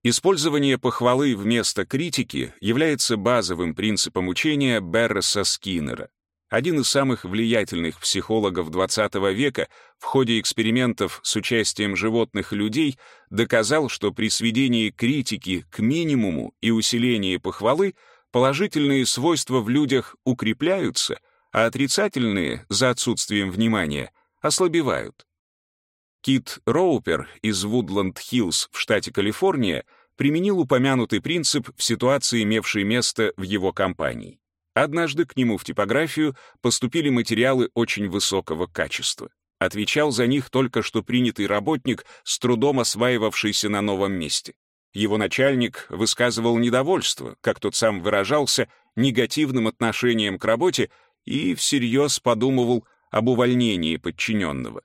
Использование похвалы вместо критики является базовым принципом учения Берреса Скиннера. Один из самых влиятельных психологов XX века в ходе экспериментов с участием животных и людей доказал, что при сведении критики к минимуму и усилении похвалы положительные свойства в людях укрепляются, а отрицательные, за отсутствием внимания, ослабевают. Кит Роупер из Вудланд-Хиллз в штате Калифорния применил упомянутый принцип в ситуации, имевшей место в его компании. Однажды к нему в типографию поступили материалы очень высокого качества. Отвечал за них только что принятый работник, с трудом осваивавшийся на новом месте. Его начальник высказывал недовольство, как тот сам выражался, негативным отношением к работе и всерьез подумывал об увольнении подчиненного.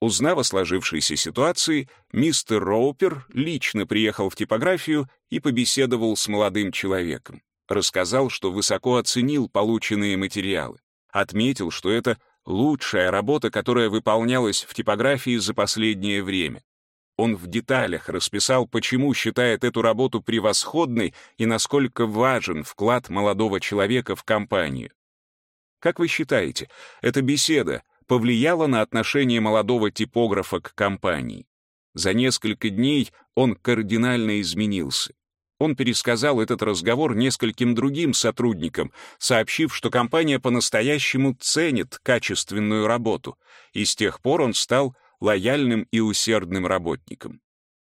Узнав о сложившейся ситуации, мистер Роупер лично приехал в типографию и побеседовал с молодым человеком. Рассказал, что высоко оценил полученные материалы. Отметил, что это лучшая работа, которая выполнялась в типографии за последнее время. Он в деталях расписал, почему считает эту работу превосходной и насколько важен вклад молодого человека в компанию. Как вы считаете, эта беседа повлияло на отношение молодого типографа к компании. За несколько дней он кардинально изменился. Он пересказал этот разговор нескольким другим сотрудникам, сообщив, что компания по-настоящему ценит качественную работу, и с тех пор он стал лояльным и усердным работником.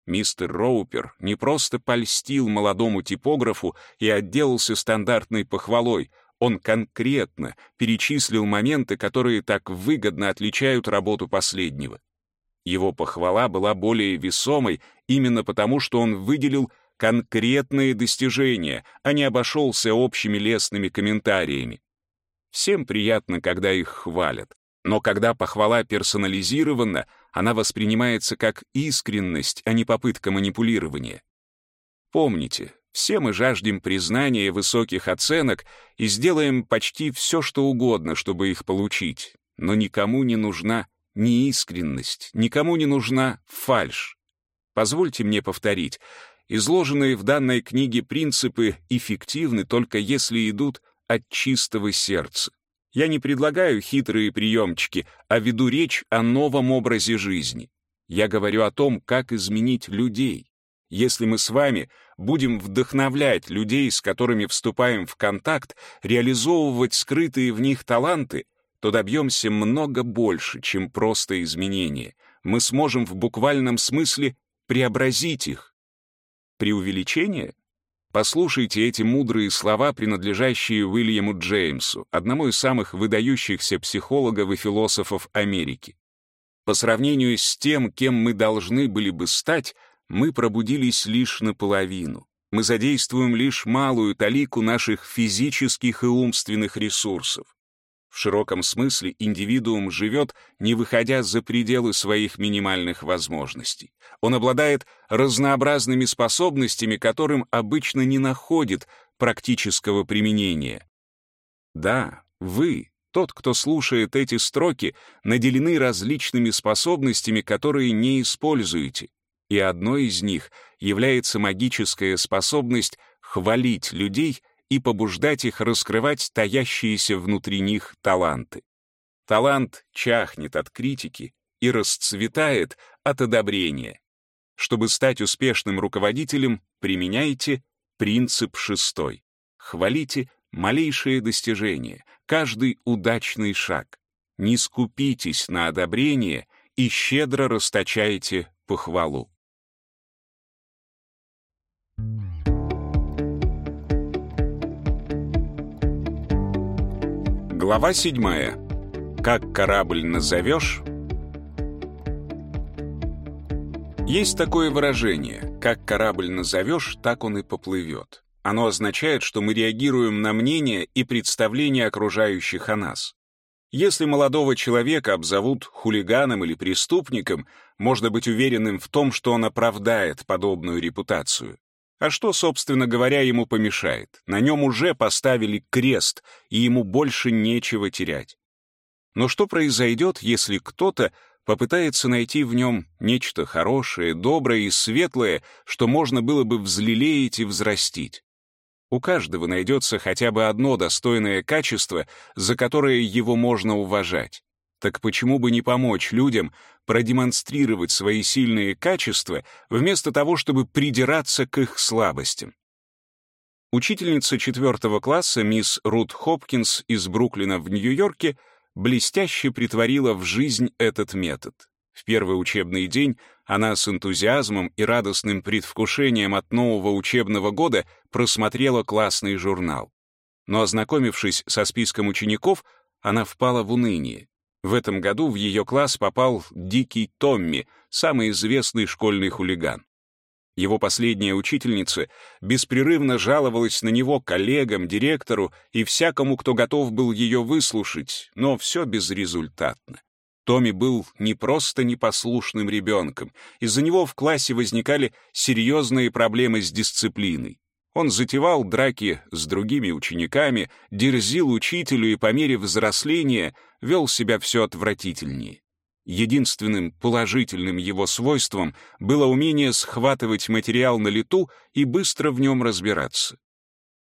Мистер Роупер не просто польстил молодому типографу и отделался стандартной похвалой — он конкретно перечислил моменты, которые так выгодно отличают работу последнего. Его похвала была более весомой именно потому, что он выделил конкретные достижения, а не обошелся общими лестными комментариями. Всем приятно, когда их хвалят, но когда похвала персонализирована, она воспринимается как искренность, а не попытка манипулирования. Помните, все мы жаждем признания высоких оценок и сделаем почти все, что угодно, чтобы их получить. Но никому не нужна неискренность, никому не нужна фальшь. Позвольте мне повторить, изложенные в данной книге принципы эффективны только если идут от чистого сердца. Я не предлагаю хитрые приемчики, а веду речь о новом образе жизни. Я говорю о том, как изменить людей. Если мы с вами будем вдохновлять людей, с которыми вступаем в контакт, реализовывать скрытые в них таланты, то добьемся много больше, чем просто изменения. Мы сможем в буквальном смысле преобразить их. Преувеличение? Послушайте эти мудрые слова, принадлежащие Уильяму Джеймсу, одному из самых выдающихся психологов и философов Америки. По сравнению с тем, кем мы должны были бы стать, мы пробудились лишь наполовину. Мы задействуем лишь малую талику наших физических и умственных ресурсов. В широком смысле индивидуум живет, не выходя за пределы своих минимальных возможностей. Он обладает разнообразными способностями, которым обычно не находит практического применения. Да, вы, тот, кто слушает эти строки, наделены различными способностями, которые не используете, и одной из них является магическая способность хвалить людей и побуждать их раскрывать таящиеся внутри них таланты. Талант чахнет от критики и расцветает от одобрения. Чтобы стать успешным руководителем, применяйте принцип шестой. Хвалите малейшие достижения, каждый удачный шаг. Не скупитесь на одобрение и щедро расточайте похвалу. Глава седьмая. Как корабль назовешь? Есть такое выражение «как корабль назовешь, так он и поплывет». Оно означает, что мы реагируем на мнение и представления окружающих о нас. Если молодого человека обзовут хулиганом или преступником, можно быть уверенным в том, что он оправдает подобную репутацию. А что, собственно говоря, ему помешает? На нем уже поставили крест, и ему больше нечего терять. Но что произойдет, если кто-то попытается найти в нем нечто хорошее, доброе и светлое, что можно было бы взлелеять и взрастить? У каждого найдется хотя бы одно достойное качество, за которое его можно уважать. Так почему бы не помочь людям продемонстрировать свои сильные качества, вместо того, чтобы придираться к их слабостям? Учительница четвертого класса, мисс Рут Хопкинс из Бруклина в Нью-Йорке, блестяще притворила в жизнь этот метод. В первый учебный день она с энтузиазмом и радостным предвкушением от нового учебного года просмотрела классный журнал. Но ознакомившись со списком учеников, она впала в уныние. В этом году в ее класс попал Дикий Томми, самый известный школьный хулиган. Его последняя учительница беспрерывно жаловалась на него коллегам, директору и всякому, кто готов был ее выслушать, но все безрезультатно. Томми был не просто непослушным ребенком, из-за него в классе возникали серьезные проблемы с дисциплиной. Он затевал драки с другими учениками, дерзил учителю и по мере взросления вел себя все отвратительнее. Единственным положительным его свойством было умение схватывать материал на лету и быстро в нем разбираться.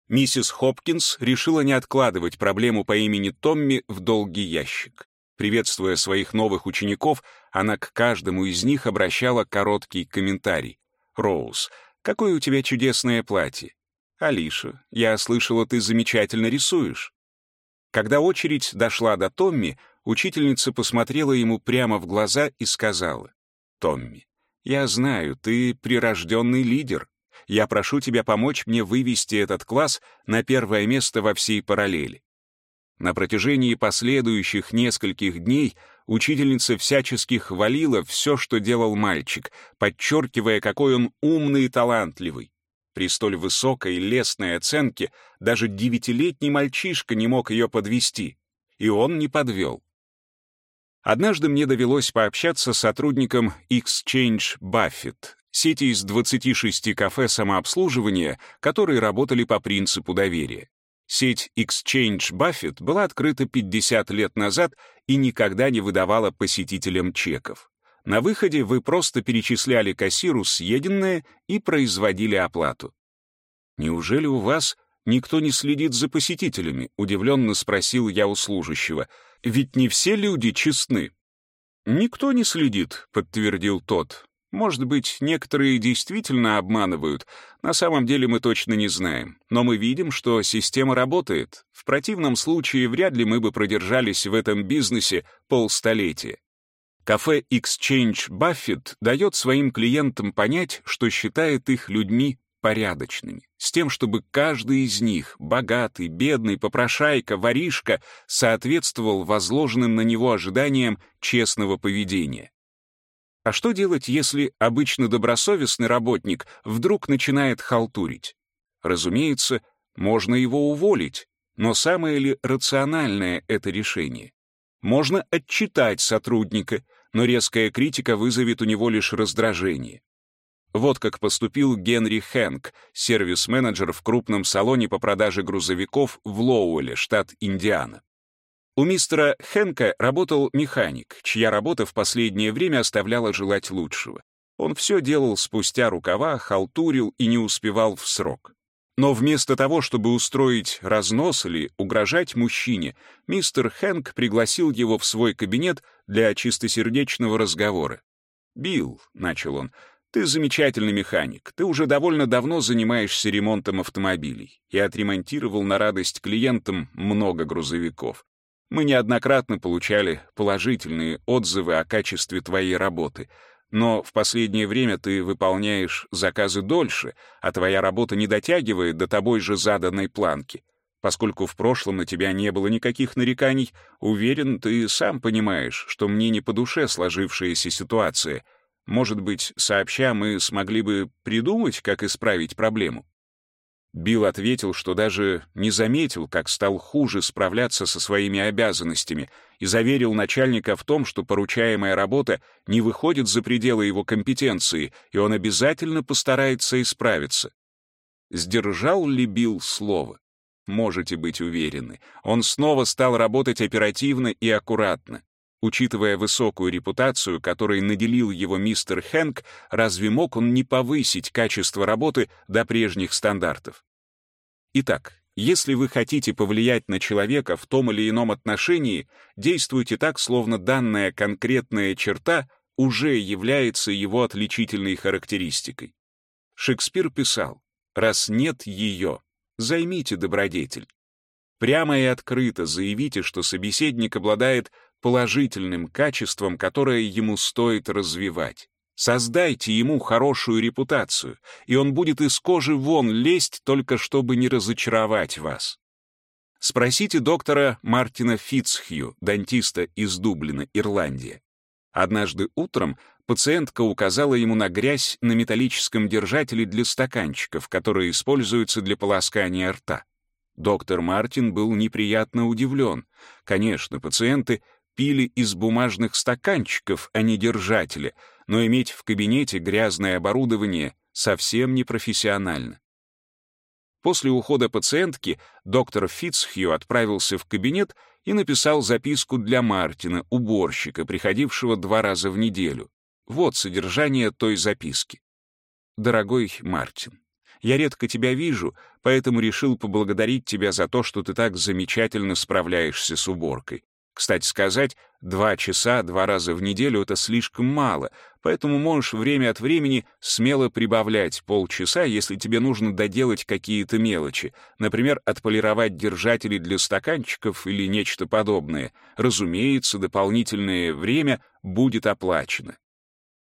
Миссис Хопкинс решила не откладывать проблему по имени Томми в долгий ящик. Приветствуя своих новых учеников, она к каждому из них обращала короткий комментарий. «Роуз, какое у тебя чудесное платье!» «Алиша, я слышала, ты замечательно рисуешь». Когда очередь дошла до Томми, учительница посмотрела ему прямо в глаза и сказала, «Томми, я знаю, ты прирожденный лидер. Я прошу тебя помочь мне вывести этот класс на первое место во всей параллели. На протяжении последующих нескольких дней учительница всячески хвалила все, что делал мальчик, подчеркивая, какой он умный и талантливый. При столь высокой лестной оценке даже девятилетний мальчишка не мог ее подвести, и он не подвел. Однажды мне довелось пообщаться с сотрудником Exchange Buffett, сети из 26 кафе самообслуживания, которые работали по принципу доверия. Сеть Exchange Buffett была открыта 50 лет назад и никогда не выдавала посетителям чеков. На выходе вы просто перечисляли кассиру съеденное и производили оплату. «Неужели у вас никто не следит за посетителями?» — удивленно спросил я у служащего. «Ведь не все люди честны». «Никто не следит», — подтвердил тот. Может быть, некоторые действительно обманывают. На самом деле мы точно не знаем. Но мы видим, что система работает. В противном случае вряд ли мы бы продержались в этом бизнесе полстолетия. Кафе Exchange Buffett дает своим клиентам понять, что считает их людьми порядочными, с тем, чтобы каждый из них, богатый, бедный, попрошайка, воришка, соответствовал возложенным на него ожиданиям честного поведения. А что делать, если обычно добросовестный работник вдруг начинает халтурить? Разумеется, можно его уволить, но самое ли рациональное это решение? Можно отчитать сотрудника, но резкая критика вызовет у него лишь раздражение. Вот как поступил Генри Хэнк, сервис-менеджер в крупном салоне по продаже грузовиков в Лоуэле, штат Индиана. У мистера Хенка работал механик, чья работа в последнее время оставляла желать лучшего. Он все делал спустя рукава, халтурил и не успевал в срок. Но вместо того, чтобы устроить разнос или угрожать мужчине, мистер Хэнк пригласил его в свой кабинет для чистосердечного разговора. «Билл», — начал он, — «ты замечательный механик. Ты уже довольно давно занимаешься ремонтом автомобилей и отремонтировал на радость клиентам много грузовиков. Мы неоднократно получали положительные отзывы о качестве твоей работы — но в последнее время ты выполняешь заказы дольше, а твоя работа не дотягивает до тобой же заданной планки. Поскольку в прошлом на тебя не было никаких нареканий, уверен, ты сам понимаешь, что мне не по душе сложившаяся ситуация. Может быть, сообща мы смогли бы придумать, как исправить проблему? Билл ответил, что даже не заметил, как стал хуже справляться со своими обязанностями, и заверил начальника в том, что поручаемая работа не выходит за пределы его компетенции, и он обязательно постарается исправиться. Сдержал ли Билл слово? Можете быть уверены, он снова стал работать оперативно и аккуратно. Учитывая высокую репутацию, которой наделил его мистер Хэнк, разве мог он не повысить качество работы до прежних стандартов? Итак, если вы хотите повлиять на человека в том или ином отношении, действуйте так, словно данная конкретная черта уже является его отличительной характеристикой. Шекспир писал, «Раз нет ее, займите добродетель». Прямо и открыто заявите, что собеседник обладает положительным качеством, которое ему стоит развивать. Создайте ему хорошую репутацию, и он будет из кожи вон лезть, только чтобы не разочаровать вас. Спросите доктора Мартина Фитцхью, дантиста из Дублина, Ирландия. Однажды утром пациентка указала ему на грязь на металлическом держателе для стаканчиков, который используется для полоскания рта. Доктор Мартин был неприятно удивлен. Конечно, пациенты пили из бумажных стаканчиков, а не держателя, но иметь в кабинете грязное оборудование совсем не профессионально. После ухода пациентки доктор Фитцхью отправился в кабинет и написал записку для Мартина, уборщика, приходившего два раза в неделю. Вот содержание той записки. «Дорогой Мартин, я редко тебя вижу, поэтому решил поблагодарить тебя за то, что ты так замечательно справляешься с уборкой. Кстати сказать, два часа два раза в неделю — это слишком мало, поэтому можешь время от времени смело прибавлять полчаса, если тебе нужно доделать какие-то мелочи, например, отполировать держатели для стаканчиков или нечто подобное. Разумеется, дополнительное время будет оплачено.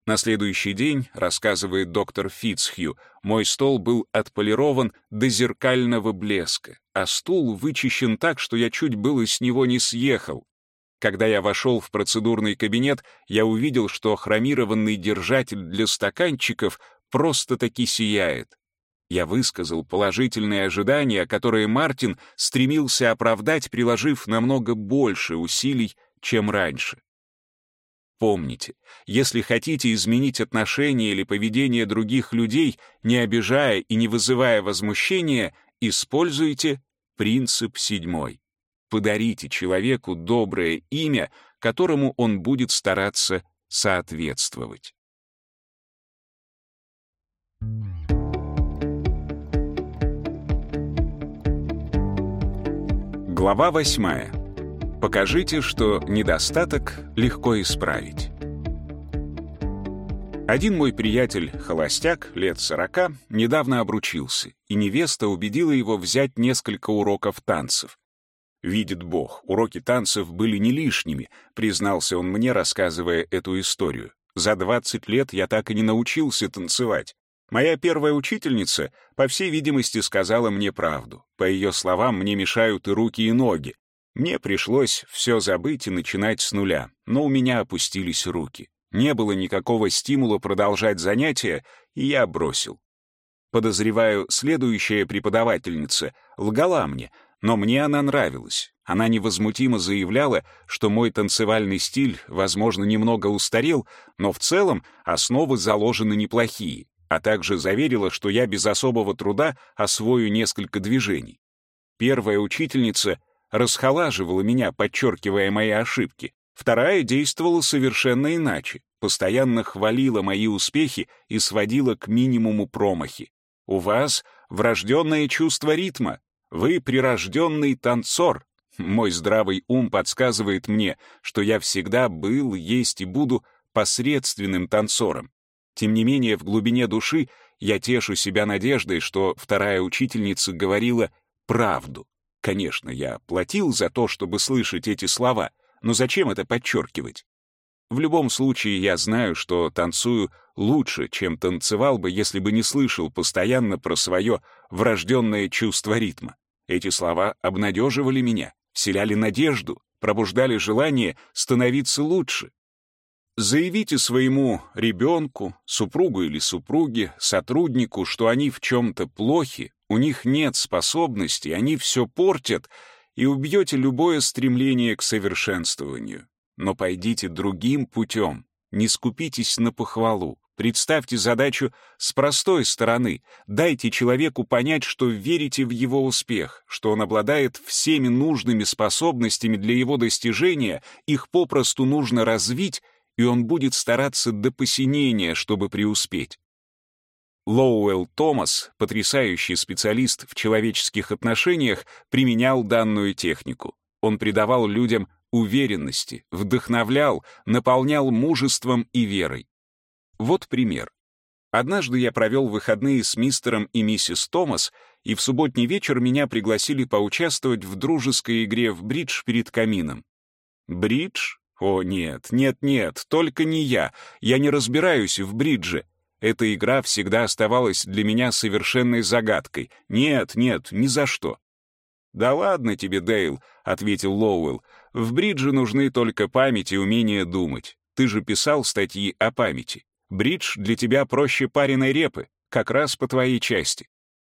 На следующий день, рассказывает доктор Фитцхью, мой стол был отполирован до зеркального блеска, а стул вычищен так, что я чуть было с него не съехал. Когда я вошел в процедурный кабинет, я увидел, что хромированный держатель для стаканчиков просто-таки сияет. Я высказал положительные ожидания, которые Мартин стремился оправдать, приложив намного больше усилий, чем раньше. Помните, если хотите изменить отношения или поведение других людей, не обижая и не вызывая возмущения, используйте принцип седьмой. Подарите человеку доброе имя, которому он будет стараться соответствовать. Глава восьмая. Покажите, что недостаток легко исправить. Один мой приятель, холостяк, лет сорока, недавно обручился, и невеста убедила его взять несколько уроков танцев. Видит Бог, уроки танцев были не лишними, признался он мне, рассказывая эту историю. За 20 лет я так и не научился танцевать. Моя первая учительница, по всей видимости, сказала мне правду. По ее словам, мне мешают и руки, и ноги. Мне пришлось все забыть и начинать с нуля, но у меня опустились руки. Не было никакого стимула продолжать занятия, и я бросил. Подозреваю, следующая преподавательница лгала мне, но мне она нравилась. Она невозмутимо заявляла, что мой танцевальный стиль, возможно, немного устарел, но в целом основы заложены неплохие, а также заверила, что я без особого труда освою несколько движений. Первая учительница расхолаживала меня, подчеркивая мои ошибки, Вторая действовала совершенно иначе, постоянно хвалила мои успехи и сводила к минимуму промахи. У вас врожденное чувство ритма, вы прирожденный танцор. Мой здравый ум подсказывает мне, что я всегда был, есть и буду посредственным танцором. Тем не менее, в глубине души я тешу себя надеждой, что вторая учительница говорила правду. Конечно, я платил за то, чтобы слышать эти слова, но зачем это подчеркивать? В любом случае, я знаю, что танцую лучше, чем танцевал бы, если бы не слышал постоянно про свое врожденное чувство ритма. Эти слова обнадеживали меня, вселяли надежду, пробуждали желание становиться лучше. Заявите своему ребенку, супругу или супруге, сотруднику, что они в чем-то плохи, у них нет способностей, они все портят, и убьете любое стремление к совершенствованию. Но пойдите другим путем, не скупитесь на похвалу. Представьте задачу с простой стороны. Дайте человеку понять, что верите в его успех, что он обладает всеми нужными способностями для его достижения, их попросту нужно развить, и он будет стараться до посинения, чтобы преуспеть. Лоуэлл Томас, потрясающий специалист в человеческих отношениях, применял данную технику. Он придавал людям уверенности, вдохновлял, наполнял мужеством и верой. Вот пример. Однажды я провел выходные с мистером и миссис Томас, и в субботний вечер меня пригласили поучаствовать в дружеской игре в бридж перед камином. Бридж? О, нет, нет, нет, только не я. Я не разбираюсь в бридже. Эта игра всегда оставалась для меня совершенной загадкой. Нет, нет, ни за что. «Да ладно тебе, Дейл», — ответил Лоуэлл. «В бридже нужны только память и умение думать. Ты же писал статьи о памяти. Бридж для тебя проще пареной репы, как раз по твоей части.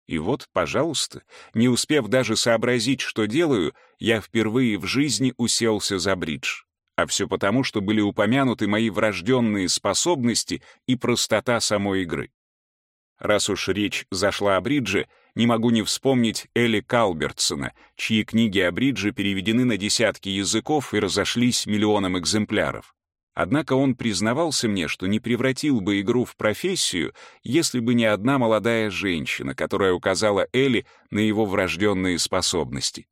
И вот, пожалуйста, не успев даже сообразить, что делаю, я впервые в жизни уселся за бридж. А все потому, что были упомянуты мои врожденные способности и простота самой игры. Раз уж речь зашла о бридже, не могу не вспомнить Элли Калбертсона, чьи книги о бридже переведены на десятки языков и разошлись миллионам экземпляров. Однако он признавался мне, что не превратил бы игру в профессию, если бы не одна молодая женщина, которая указала Элли на его врожденные способности.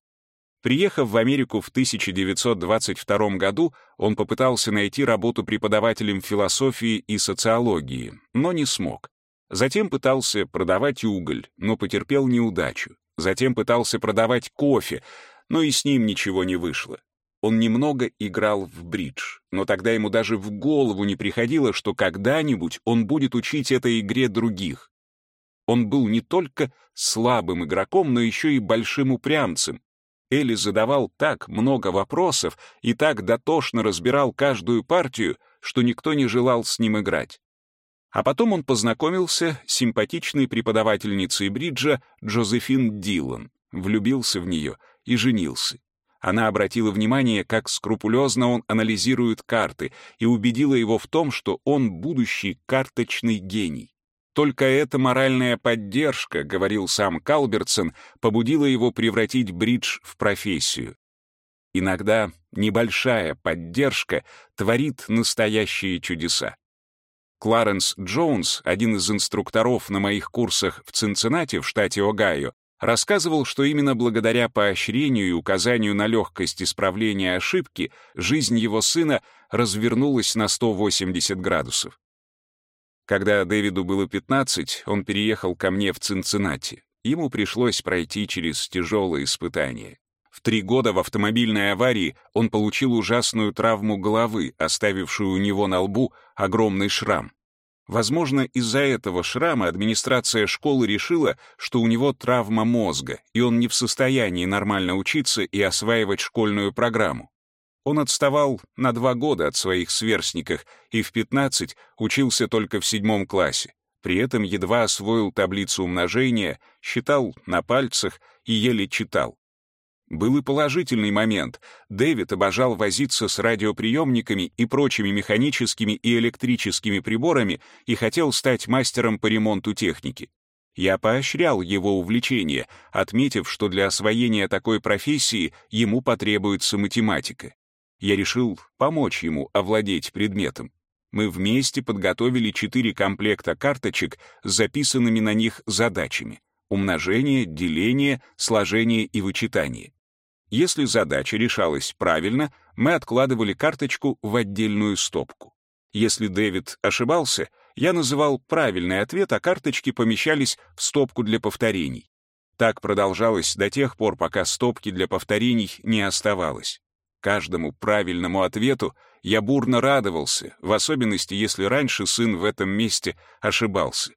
Приехав в Америку в 1922 году, он попытался найти работу преподавателем философии и социологии, но не смог. Затем пытался продавать уголь, но потерпел неудачу. Затем пытался продавать кофе, но и с ним ничего не вышло. Он немного играл в бридж, но тогда ему даже в голову не приходило, что когда-нибудь он будет учить этой игре других. Он был не только слабым игроком, но еще и большим упрямцем. Элли задавал так много вопросов и так дотошно разбирал каждую партию, что никто не желал с ним играть. А потом он познакомился с симпатичной преподавательницей бриджа Джозефин Дилан, влюбился в нее и женился. Она обратила внимание, как скрупулезно он анализирует карты, и убедила его в том, что он будущий карточный гений. Только эта моральная поддержка, говорил сам Калбертсон, побудила его превратить бридж в профессию. Иногда небольшая поддержка творит настоящие чудеса. Кларенс Джонс, один из инструкторов на моих курсах в Цинциннати в штате Огайо, рассказывал, что именно благодаря поощрению и указанию на легкость исправления ошибки жизнь его сына развернулась на 180 градусов. Когда Дэвиду было 15, он переехал ко мне в Цинциннати. Ему пришлось пройти через тяжелые испытания. В три года в автомобильной аварии он получил ужасную травму головы, оставившую у него на лбу огромный шрам. Возможно, из-за этого шрама администрация школы решила, что у него травма мозга, и он не в состоянии нормально учиться и осваивать школьную программу. Он отставал на два года от своих сверстников и в 15 учился только в седьмом классе. При этом едва освоил таблицу умножения, считал на пальцах и еле читал. Был и положительный момент. Дэвид обожал возиться с радиоприемниками и прочими механическими и электрическими приборами и хотел стать мастером по ремонту техники. Я поощрял его увлечение, отметив, что для освоения такой профессии ему потребуется математика. Я решил помочь ему овладеть предметом. Мы вместе подготовили четыре комплекта карточек с записанными на них задачами — умножение, деление, сложение и вычитание. Если задача решалась правильно, мы откладывали карточку в отдельную стопку. Если Дэвид ошибался, я называл правильный ответ, а карточки помещались в стопку для повторений. Так продолжалось до тех пор, пока стопки для повторений не оставалось. Каждому правильному ответу я бурно радовался, в особенности, если раньше сын в этом месте ошибался.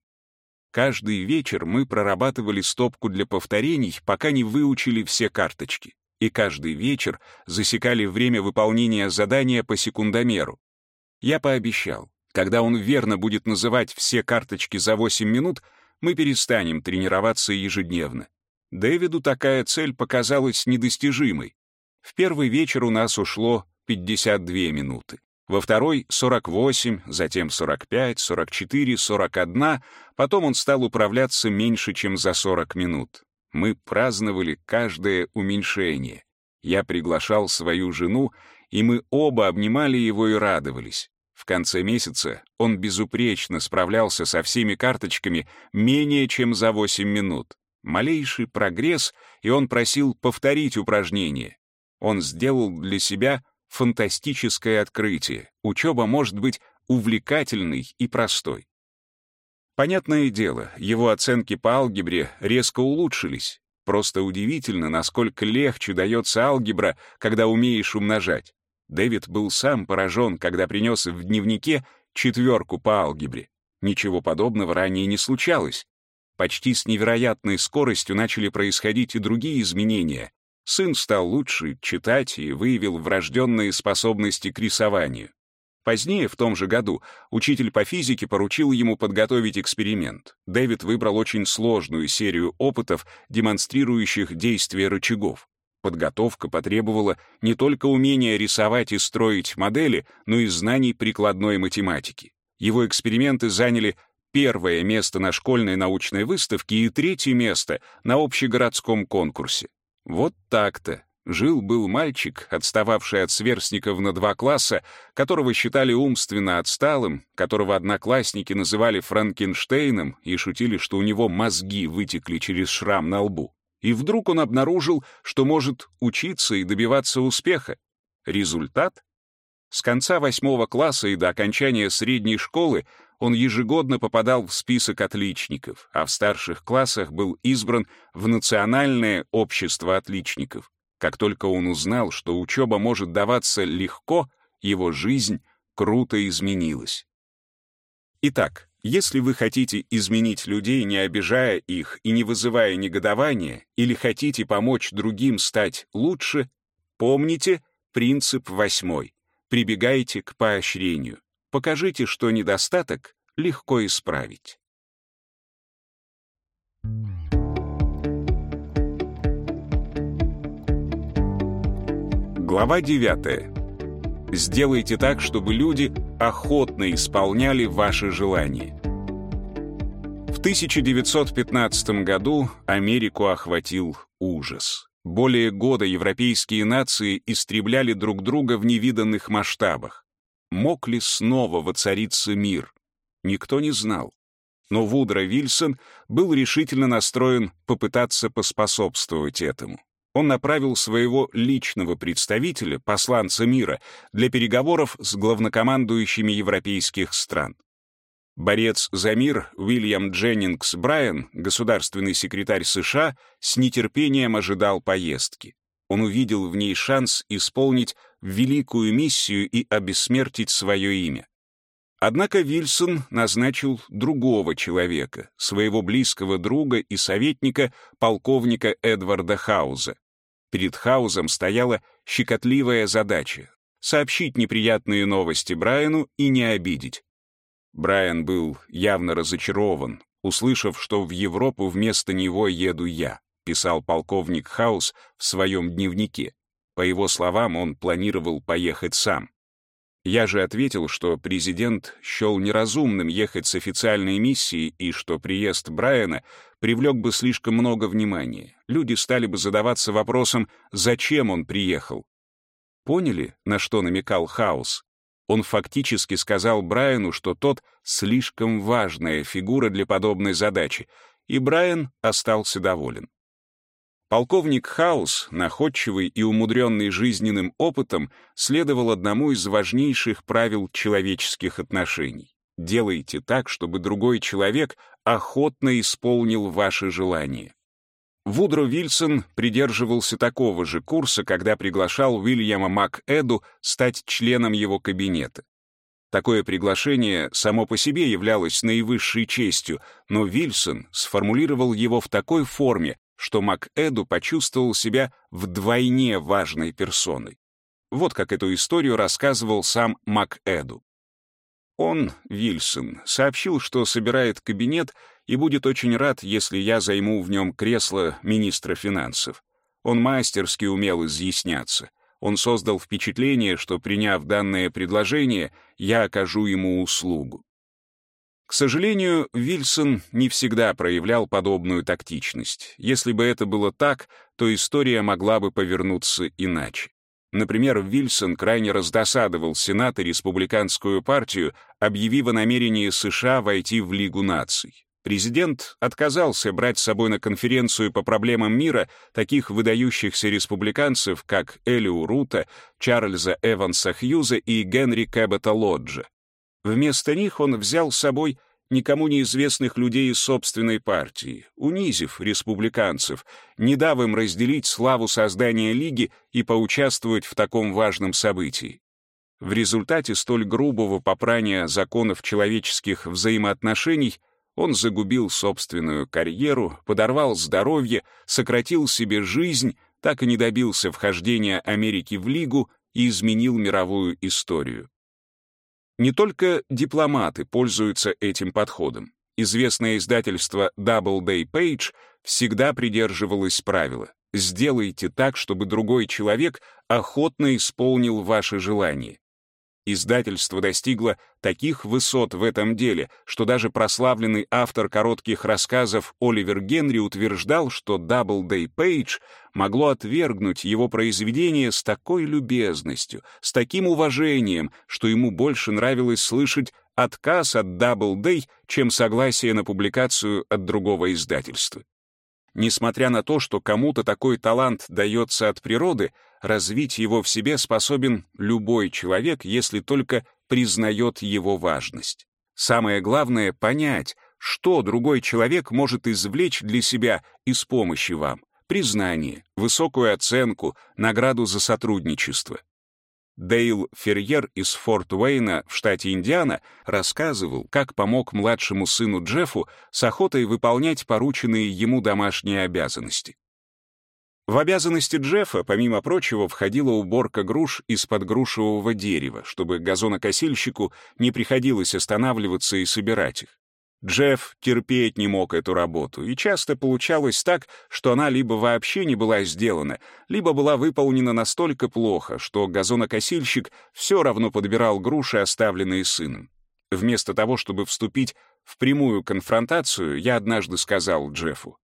Каждый вечер мы прорабатывали стопку для повторений, пока не выучили все карточки. И каждый вечер засекали время выполнения задания по секундомеру. Я пообещал, когда он верно будет называть все карточки за 8 минут, мы перестанем тренироваться ежедневно. Дэвиду такая цель показалась недостижимой. В первый вечер у нас ушло 52 минуты. Во второй — 48, затем 45, 44, 41, потом он стал управляться меньше, чем за 40 минут. Мы праздновали каждое уменьшение. Я приглашал свою жену, и мы оба обнимали его и радовались. В конце месяца он безупречно справлялся со всеми карточками менее чем за 8 минут. Малейший прогресс, и он просил повторить упражнение. Он сделал для себя фантастическое открытие. Учеба может быть увлекательной и простой. Понятное дело, его оценки по алгебре резко улучшились. Просто удивительно, насколько легче дается алгебра, когда умеешь умножать. Дэвид был сам поражен, когда принес в дневнике четверку по алгебре. Ничего подобного ранее не случалось. Почти с невероятной скоростью начали происходить и другие изменения. Сын стал лучше читать и выявил врожденные способности к рисованию. Позднее, в том же году, учитель по физике поручил ему подготовить эксперимент. Дэвид выбрал очень сложную серию опытов, демонстрирующих действие рычагов. Подготовка потребовала не только умения рисовать и строить модели, но и знаний прикладной математики. Его эксперименты заняли первое место на школьной научной выставке и третье место на общегородском конкурсе. Вот так-то. Жил-был мальчик, отстававший от сверстников на два класса, которого считали умственно отсталым, которого одноклассники называли Франкенштейном и шутили, что у него мозги вытекли через шрам на лбу. И вдруг он обнаружил, что может учиться и добиваться успеха. Результат? С конца восьмого класса и до окончания средней школы он ежегодно попадал в список отличников, а в старших классах был избран в Национальное общество отличников. Как только он узнал, что учеба может даваться легко, его жизнь круто изменилась. Итак, если вы хотите изменить людей, не обижая их и не вызывая негодования, или хотите помочь другим стать лучше, помните принцип восьмой. Прибегайте к поощрению. Покажите, что недостаток легко исправить. Глава 9. Сделайте так, чтобы люди охотно исполняли ваши желания. В 1915 году Америку охватил ужас. Более года европейские нации истребляли друг друга в невиданных масштабах. Мог ли снова воцариться мир? Никто не знал. Но Вудро Вильсон был решительно настроен попытаться поспособствовать этому. Он направил своего личного представителя, посланца мира, для переговоров с главнокомандующими европейских стран. Борец за мир Уильям Дженнингс Брайан, государственный секретарь США, с нетерпением ожидал поездки. Он увидел в ней шанс исполнить великую миссию и обессмертить свое имя. Однако Вильсон назначил другого человека, своего близкого друга и советника, полковника Эдварда Хауза. Перед Хаузом стояла щекотливая задача — сообщить неприятные новости Брайану и не обидеть. Брайан был явно разочарован, услышав, что в Европу вместо него еду я, писал полковник Хаус в своем дневнике. По его словам, он планировал поехать сам. Я же ответил, что президент счел неразумным ехать с официальной миссией и что приезд Брайана привлек бы слишком много внимания. Люди стали бы задаваться вопросом, зачем он приехал. Поняли, на что намекал Хаус? Он фактически сказал Брайану, что тот слишком важная фигура для подобной задачи, и Брайан остался доволен. Полковник Хаус, находчивый и умудренный жизненным опытом, следовал одному из важнейших правил человеческих отношений. Делайте так, чтобы другой человек охотно исполнил ваши желания. Вудро Вильсон придерживался такого же курса, когда приглашал Уильяма МакЭду стать членом его кабинета. Такое приглашение само по себе являлось наивысшей честью, но Вильсон сформулировал его в такой форме, что МакЭду почувствовал себя вдвойне важной персоной. Вот как эту историю рассказывал сам МакЭду. Он, Вильсон, сообщил, что собирает кабинет и будет очень рад, если я займу в нем кресло министра финансов. Он мастерски умел изъясняться. Он создал впечатление, что, приняв данное предложение, я окажу ему услугу. К сожалению, Вильсон не всегда проявлял подобную тактичность. Если бы это было так, то история могла бы повернуться иначе. Например, Вильсон крайне раздосадовал Сенат и Республиканскую партию, объявив о намерении США войти в Лигу наций. Президент отказался брать с собой на конференцию по проблемам мира таких выдающихся республиканцев, как Элиу Рута, Чарльза Эванса Хьюза и Генри Кэббета Лоджа. Вместо них он взял с собой никому неизвестных людей из собственной партии, унизив республиканцев, не дав им разделить славу создания Лиги и поучаствовать в таком важном событии. В результате столь грубого попрания законов человеческих взаимоотношений он загубил собственную карьеру, подорвал здоровье, сократил себе жизнь, так и не добился вхождения Америки в Лигу и изменил мировую историю. Не только дипломаты пользуются этим подходом. Известное издательство Doubleday Page всегда придерживалось правила «сделайте так, чтобы другой человек охотно исполнил ваши желания». Издательство достигло таких высот в этом деле, что даже прославленный автор коротких рассказов Оливер Генри утверждал, что Doubleday Page могло отвергнуть его произведение с такой любезностью, с таким уважением, что ему больше нравилось слышать отказ от Doubleday, чем согласие на публикацию от другого издательства. Несмотря на то, что кому-то такой талант дается от природы, развить его в себе способен любой человек, если только признает его важность. Самое главное — понять, что другой человек может извлечь для себя из помощи вам. Признание, высокую оценку, награду за сотрудничество. Дейл Ферьер из Форт Уэйна в штате Индиана рассказывал, как помог младшему сыну Джеффу с охотой выполнять порученные ему домашние обязанности. В обязанности Джеффа, помимо прочего, входила уборка груш из-под грушевого дерева, чтобы газонокосильщику не приходилось останавливаться и собирать их. Джефф терпеть не мог эту работу, и часто получалось так, что она либо вообще не была сделана, либо была выполнена настолько плохо, что газонокосильщик все равно подбирал груши, оставленные сыном. Вместо того, чтобы вступить в прямую конфронтацию, я однажды сказал Джеффу,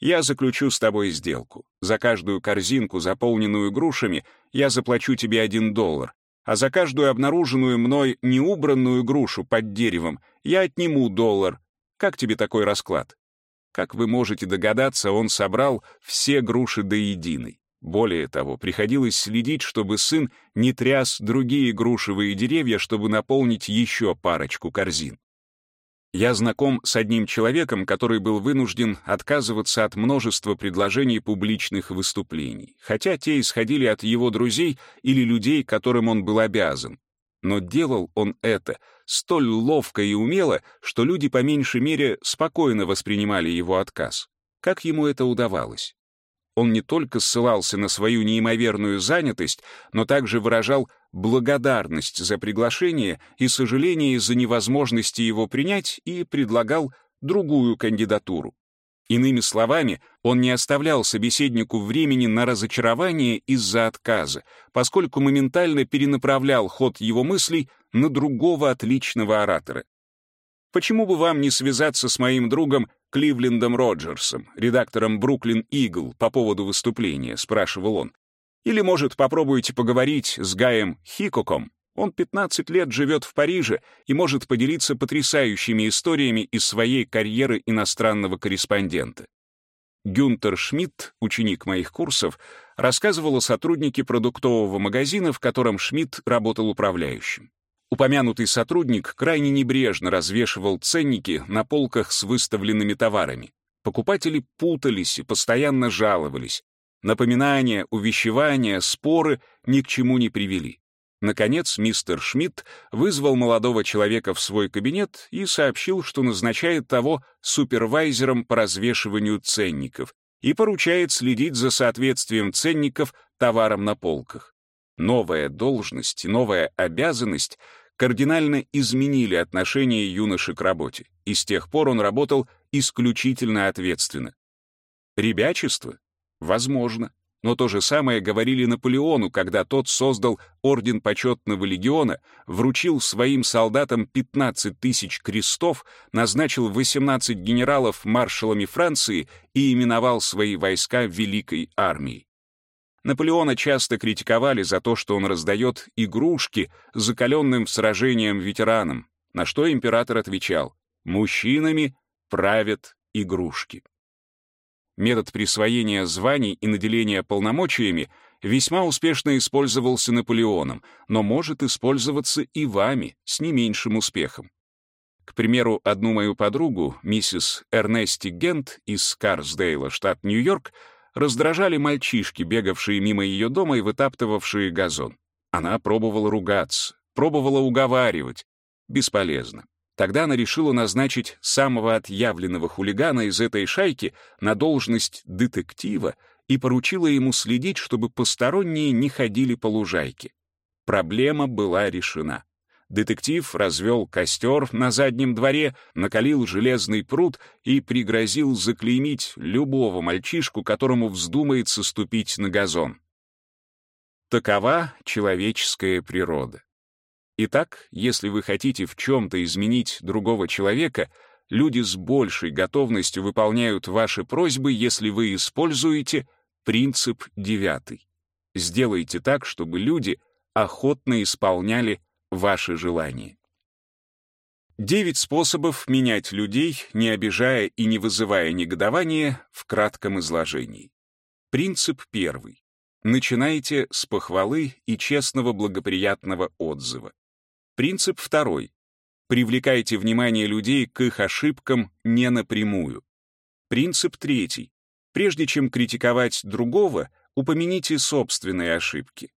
«Я заключу с тобой сделку. За каждую корзинку, заполненную грушами, я заплачу тебе один доллар, а за каждую обнаруженную мной неубранную грушу под деревом я отниму доллар, как тебе такой расклад? Как вы можете догадаться, он собрал все груши до единой. Более того, приходилось следить, чтобы сын не тряс другие грушевые деревья, чтобы наполнить еще парочку корзин. Я знаком с одним человеком, который был вынужден отказываться от множества предложений публичных выступлений, хотя те исходили от его друзей или людей, которым он был обязан. Но делал он это столь ловко и умело, что люди по меньшей мере спокойно воспринимали его отказ. Как ему это удавалось? Он не только ссылался на свою неимоверную занятость, но также выражал благодарность за приглашение и сожаление из-за невозможности его принять и предлагал другую кандидатуру. Иными словами, он не оставлял собеседнику времени на разочарование из-за отказа, поскольку моментально перенаправлял ход его мыслей на другого отличного оратора. Почему бы вам не связаться с моим другом Кливлендом Роджерсом, редактором «Бруклин Игл» по поводу выступления, спрашивал он. Или, может, попробуйте поговорить с Гаем Хикоком. Он 15 лет живет в Париже и может поделиться потрясающими историями из своей карьеры иностранного корреспондента. Гюнтер Шмидт, ученик моих курсов, рассказывал о сотруднике продуктового магазина, в котором Шмидт работал управляющим. Упомянутый сотрудник крайне небрежно развешивал ценники на полках с выставленными товарами. Покупатели путались и постоянно жаловались. Напоминания, увещевания, споры ни к чему не привели. Наконец, мистер Шмидт вызвал молодого человека в свой кабинет и сообщил, что назначает того супервайзером по развешиванию ценников и поручает следить за соответствием ценников товарам на полках. Новая должность и новая обязанность кардинально изменили отношение юноши к работе, и с тех пор он работал исключительно ответственно. Ребячество? Возможно. Но то же самое говорили Наполеону, когда тот создал Орден Почетного Легиона, вручил своим солдатам 15 тысяч крестов, назначил 18 генералов маршалами Франции и именовал свои войска Великой Армией. Наполеона часто критиковали за то, что он раздает игрушки закаленным в сражением ветеранам, на что император отвечал «Мужчинами правят игрушки». Метод присвоения званий и наделения полномочиями весьма успешно использовался Наполеоном, но может использоваться и вами с не меньшим успехом. К примеру, одну мою подругу, миссис Эрнести Гент из Карсдейла, штат Нью-Йорк, раздражали мальчишки, бегавшие мимо ее дома и вытаптывавшие газон. Она пробовала ругаться, пробовала уговаривать. Бесполезно. Тогда она решила назначить самого отъявленного хулигана из этой шайки на должность детектива и поручила ему следить, чтобы посторонние не ходили по лужайке. Проблема была решена. Детектив развел костер на заднем дворе, накалил железный пруд и пригрозил заклеймить любого мальчишку, которому вздумается ступить на газон. Такова человеческая природа. Итак, если вы хотите в чем-то изменить другого человека, люди с большей готовностью выполняют ваши просьбы, если вы используете принцип девятый. Сделайте так, чтобы люди охотно исполняли ваши желания. Девять способов менять людей, не обижая и не вызывая негодования, в кратком изложении. Принцип первый. Начинайте с похвалы и честного благоприятного отзыва. Принцип второй. Привлекайте внимание людей к их ошибкам не напрямую. Принцип третий. Прежде чем критиковать другого, упомяните собственные ошибки.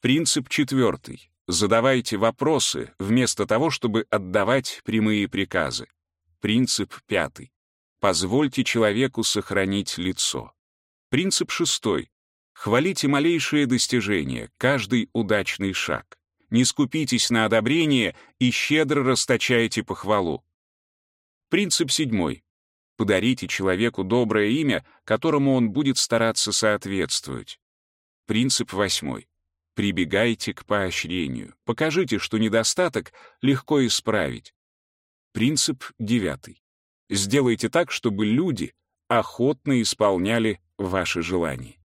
Принцип четвертый. Задавайте вопросы вместо того, чтобы отдавать прямые приказы. Принцип пятый. Позвольте человеку сохранить лицо. Принцип шестой. Хвалите малейшие достижения, каждый удачный шаг. Не скупитесь на одобрение и щедро расточайте похвалу. Принцип седьмой. Подарите человеку доброе имя, которому он будет стараться соответствовать. Принцип восьмой. Прибегайте к поощрению. Покажите, что недостаток легко исправить. Принцип девятый. Сделайте так, чтобы люди охотно исполняли ваши желания.